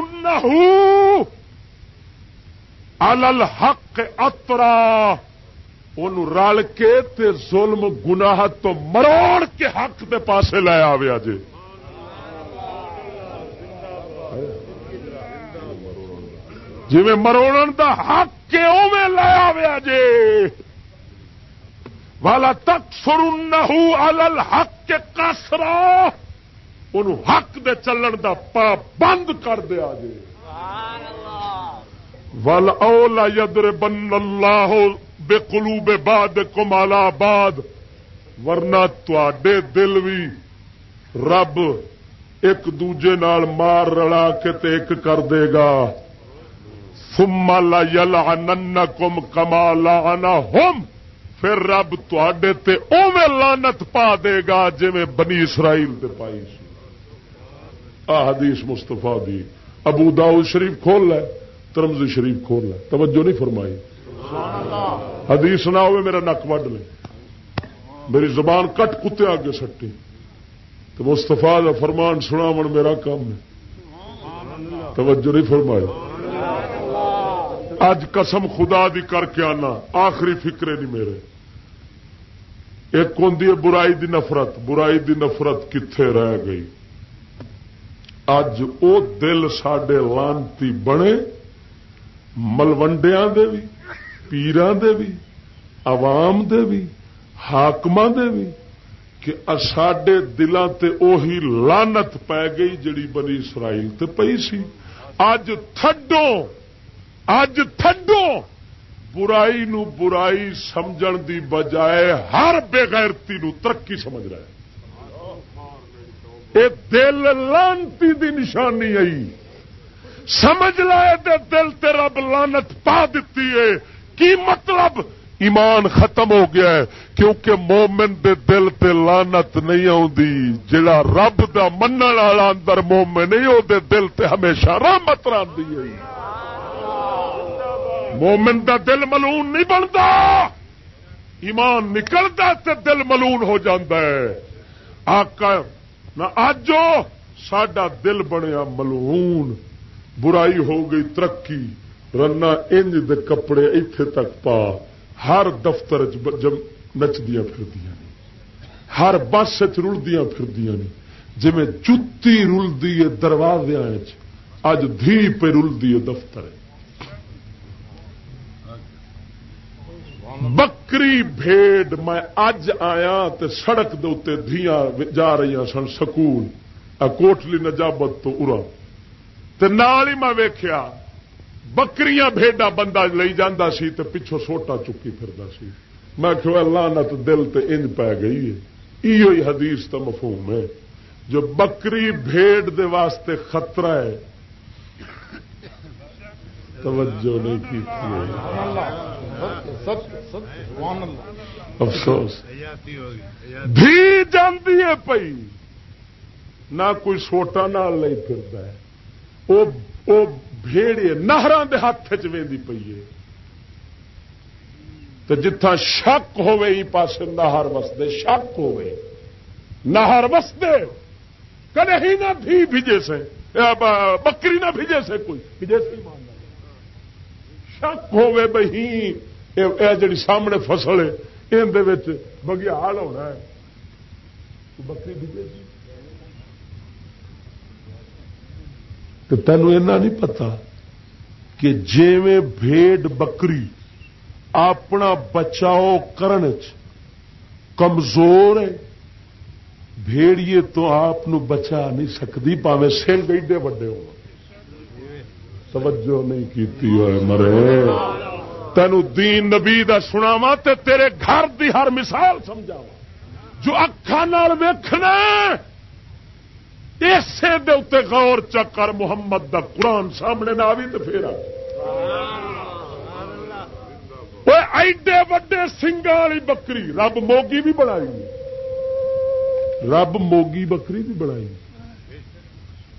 الحق اترا ان رل کے تے ظلم گناہ تو مروڑ کے حق دے پاسے لے آیا جی جی مروڑ دا حق کے اوے لے آیا جے۔ والا تک سرو الحق کے کسرا ان حق دے چلن دا پا بند کر دیا جی ول اولا یدر بن اللہ بے کلو بے باد کمالا باد ورنہ تے دل بھی رب ایک دوجے نال مار رلا کے تے ایک کر دے گا۔ سما لا یل نن کم کمالا ہوم پھر رب تے اوے لانت پا دے گا جی بنی اسرائیل تے پائی سی۔ حدیث مستفا دی۔ ابو داؤد شریف کھول لے ترمزی شریف کھول لے۔ توجہ نہیں فرمائی۔ حدیث نہ ہوئے میرا نک وڈ لے۔ میری زبان کٹ کتے آگے سٹی۔ تو مستفا کا فرمان سنا من میرا کام ہے۔ توجہ نہیں فرمائی۔ اج قسم خدا دی کر کے آنا، آخری فکرے نہیں میرے۔ ایک ہوں برائی دی نفرت۔ برائی دی نفرت کتنے رہ گئی؟ اج او دل سڈے لانتی بنے ملوڈیا دے بھی پیران دے بھی، عوام دے بھی حاقم دے بھی کہ ساڈے دلان تے اوہی لانت پی گئی جڑی بنی اسرائیل تے پئی سی۔ اج تھڈو اج تھڈو برائی نو برائی سمجھن دی بجائے ہر بےغیرتی نو ترقی سمجھ رہا ہے۔ دل لانتی دی نشانی آئی۔ سمجھ لائے دے دل تے رب لانت پا دیتی ہے۔ کی مطلب؟ ایمان ختم ہو گیا ہے، کیونکہ مومن دے دل تے لانت نہیں آتی جڑا رب دا من والا اندر مومن نہیں وہ دل تے ہمیشہ رحمت راندی ہے۔ مومن دا دل ملون نہیں بنتا۔ ایمان نکلتا تے دل ملون ہو جاتا ہے۔ آقا نہ اج سڈا دل بنیا ملون، برائی ہو گئی، ترقی۔ رنا انج دے کپڑے اتے تک پا، ہر دفتر نچدیا پھردیا ہر بس رلدیا پھردیا جی جتی رلدی ہے دروازے اج دھی پہ رلدی ہے دفتر بکری بھیڑ میں اج آیا تے سڑک دے اتنے دیا جا رہی سن سکول کوٹلی نجابت تو ارا۔ تے نال ہی میں ویخیا بکریاں بھیڈا بندہ لئی جانا سی تے پچھو سوٹا چکی پھردا سی۔ میں کہ اللہ نت دل تے انج پی گئی ہے۔ یہ حدیث تو مفہوم ہے۔ جو بکری بھیڑ دے واسطے خطرہ ہے۔ توجہ نہیں کی افسوس۔ بھی جانتی ہے پئی۔ نہ کوئی سوٹا نال نہیں پھرتا ہے۔ وہ بھیڑے نہر کے ہاتھ چی پی ہے۔ تو جتھا شک ہوے ہی پاس نہر وسدے، شک ہوے نہر وسدے۔ کدے ہی نہ بھی بھیجے سے۔ بکری نہ بھیجے سے کوئی۔ بھیجے سے مان شک ہوے بہی یہ جڑی سامنے فصل ہے یہ بگیال ہونا ہے۔ بکری بھیجے سی۔ تو تینوں ایسا نہیں پتا کہ جیویں بھیڑ بکری اپنا بچاؤ کرنے کمزور ہے، بھیڑیے تو آپ بچا نہیں سکتی پاوے سنگ ایڈے وڈے ہو۔ توجہ نہیں کیتی ہوئے مرے۔ تینو دین نبی دا سناوا تے تیرے گھر دی ہر مثال سمجھاوا جو اکھان ویخنا اسے دے غور چکر محمد دا قرآن سامنے نہ آئی تو پھر ایڈے وڈے سنگا والی بکری رب موگی بھی بنائی رب موگی بکری بھی بنائی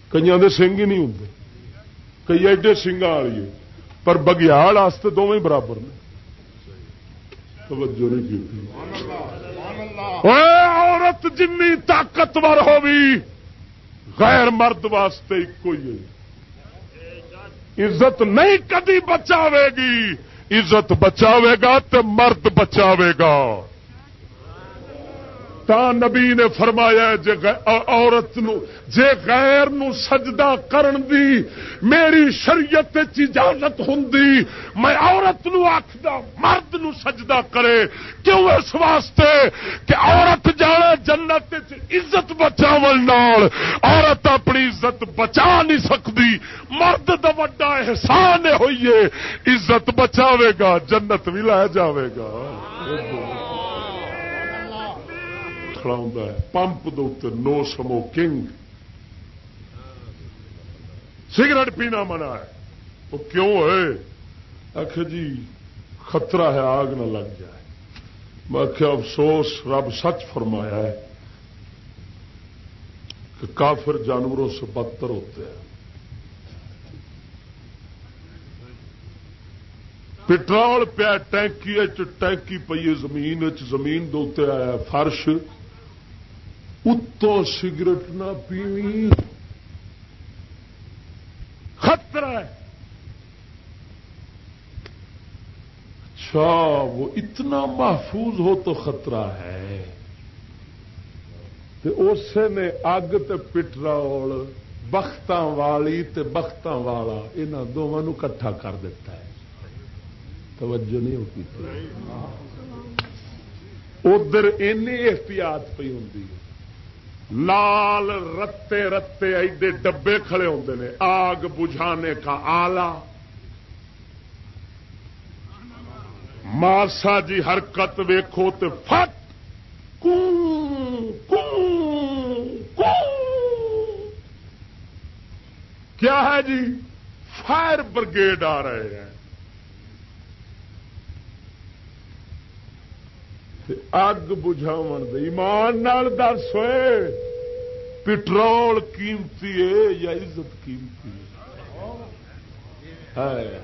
کئی دے سنگ ہی نہیں ہوں کئی ایڈے سنگا والی پر بگیال دونوں ہی برابر نے۔ توجہ نہیں کی۔ عورت جن طاقتور ہوگی غیر مرد واسطے کوئی ہی عزت نہیں کدی بچاوے گی۔ عزت بچاوے گا تو مرد بچاوے گا۔ تا نبی نے فرمایا جے عورت نو جے غیر نو سجدہ کرن دی، میری شریعت اجازت ہوں میں عورت نو آخدا مرد نو سجدہ کرے۔ کیوں اس واسطے کہ عورت جانے جنت عزت بچاو عورت اپنی عزت بچا نہیں سکتی مرد دا وڈا احسان ہوئیے عزت بچاوے گا، جنت بھی لے جاوے گا۔ کھڑا پمپ دے نو سموکنگ سگریٹ پینا منع ہے وہ کیوں ہے آخ جی خطرہ ہے آگ نہ لگ جائے میں آخیا افسوس رب سچ فرمایا ہے کہ کافر جانوروں سے بدتر ہوتے ہیں پٹرول پیا ٹینکی ٹینکی پی زمین زمین دے آیا فرش اتو سگریٹ نہ پیوی خطرہ ہے اچھا وہ اتنا محفوظ ہو تو خطرہ ہے اسے نے اگ پٹرول بخت والی بخت والا یہاں دونوں کٹھا کر دیتا ہے توجہ نہیں ہوتی ادھر احتیاط پی ہوں لال رتے رتے ایڈے ڈبے کھڑے ہوتے ہیں آگ بجھانے کا آلہ۔ ماسا جی حرکت ویکو تو فٹ۔ کیا ہے جی؟ فائر بریگیڈ آ رہے ہیں۔ اگ بجھاو ایمان دس ہوئے پٹرول قیمتی ہے یا عزت قیمتی ہے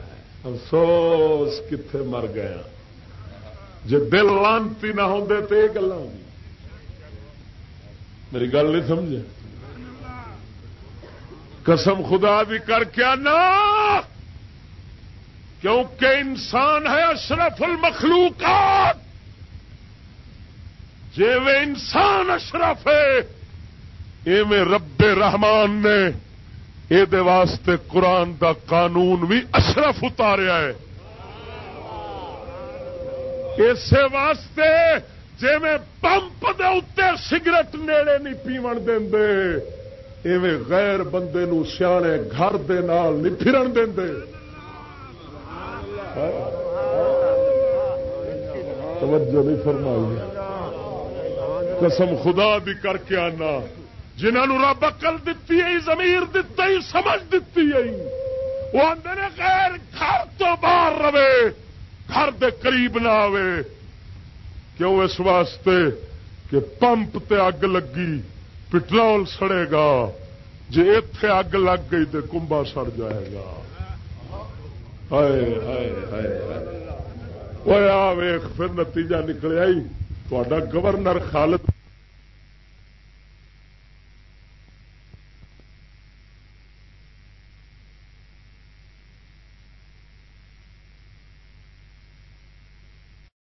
افسوس کتنے مر گیا جی دل لانتی نہ ہوں تو یہ گلا میری گل نہیں سمجھے قسم خدا بھی کر کے نا کیونکہ انسان ہے اشرف المخلوقات جی انسان اشرف ہے، ایویں رب رحمان نے یہ واسطے قرآن دا قانون بھی اشرف اتاریا ہے۔ اسی واسطے جی میں پمپ دے اتنے سگریٹ نیڑے نہیں پیو دے ایویں غیر بندے نو سیانے گھر دے نال نہیں پھرن دے توجہ نہیں فرمائی۔ قسم خدا بھی کر کے آنا۔ جنہوں رب اکل دتی ہے زمیر دتا ہی سمجھ دیتی ہے۔ وہ آدھے خیر گھر تو باہر رہے، گھر دے قریب نہ آوے۔ کیوں اس واسطے کہ پمپ تے اگ لگی، پٹرول سڑے گا۔ جی اتے اگ لگ گئی تو کمبا سڑ جائے گا۔ آ ویخ پھر نتیجہ نکلیا ہی گورنر خالد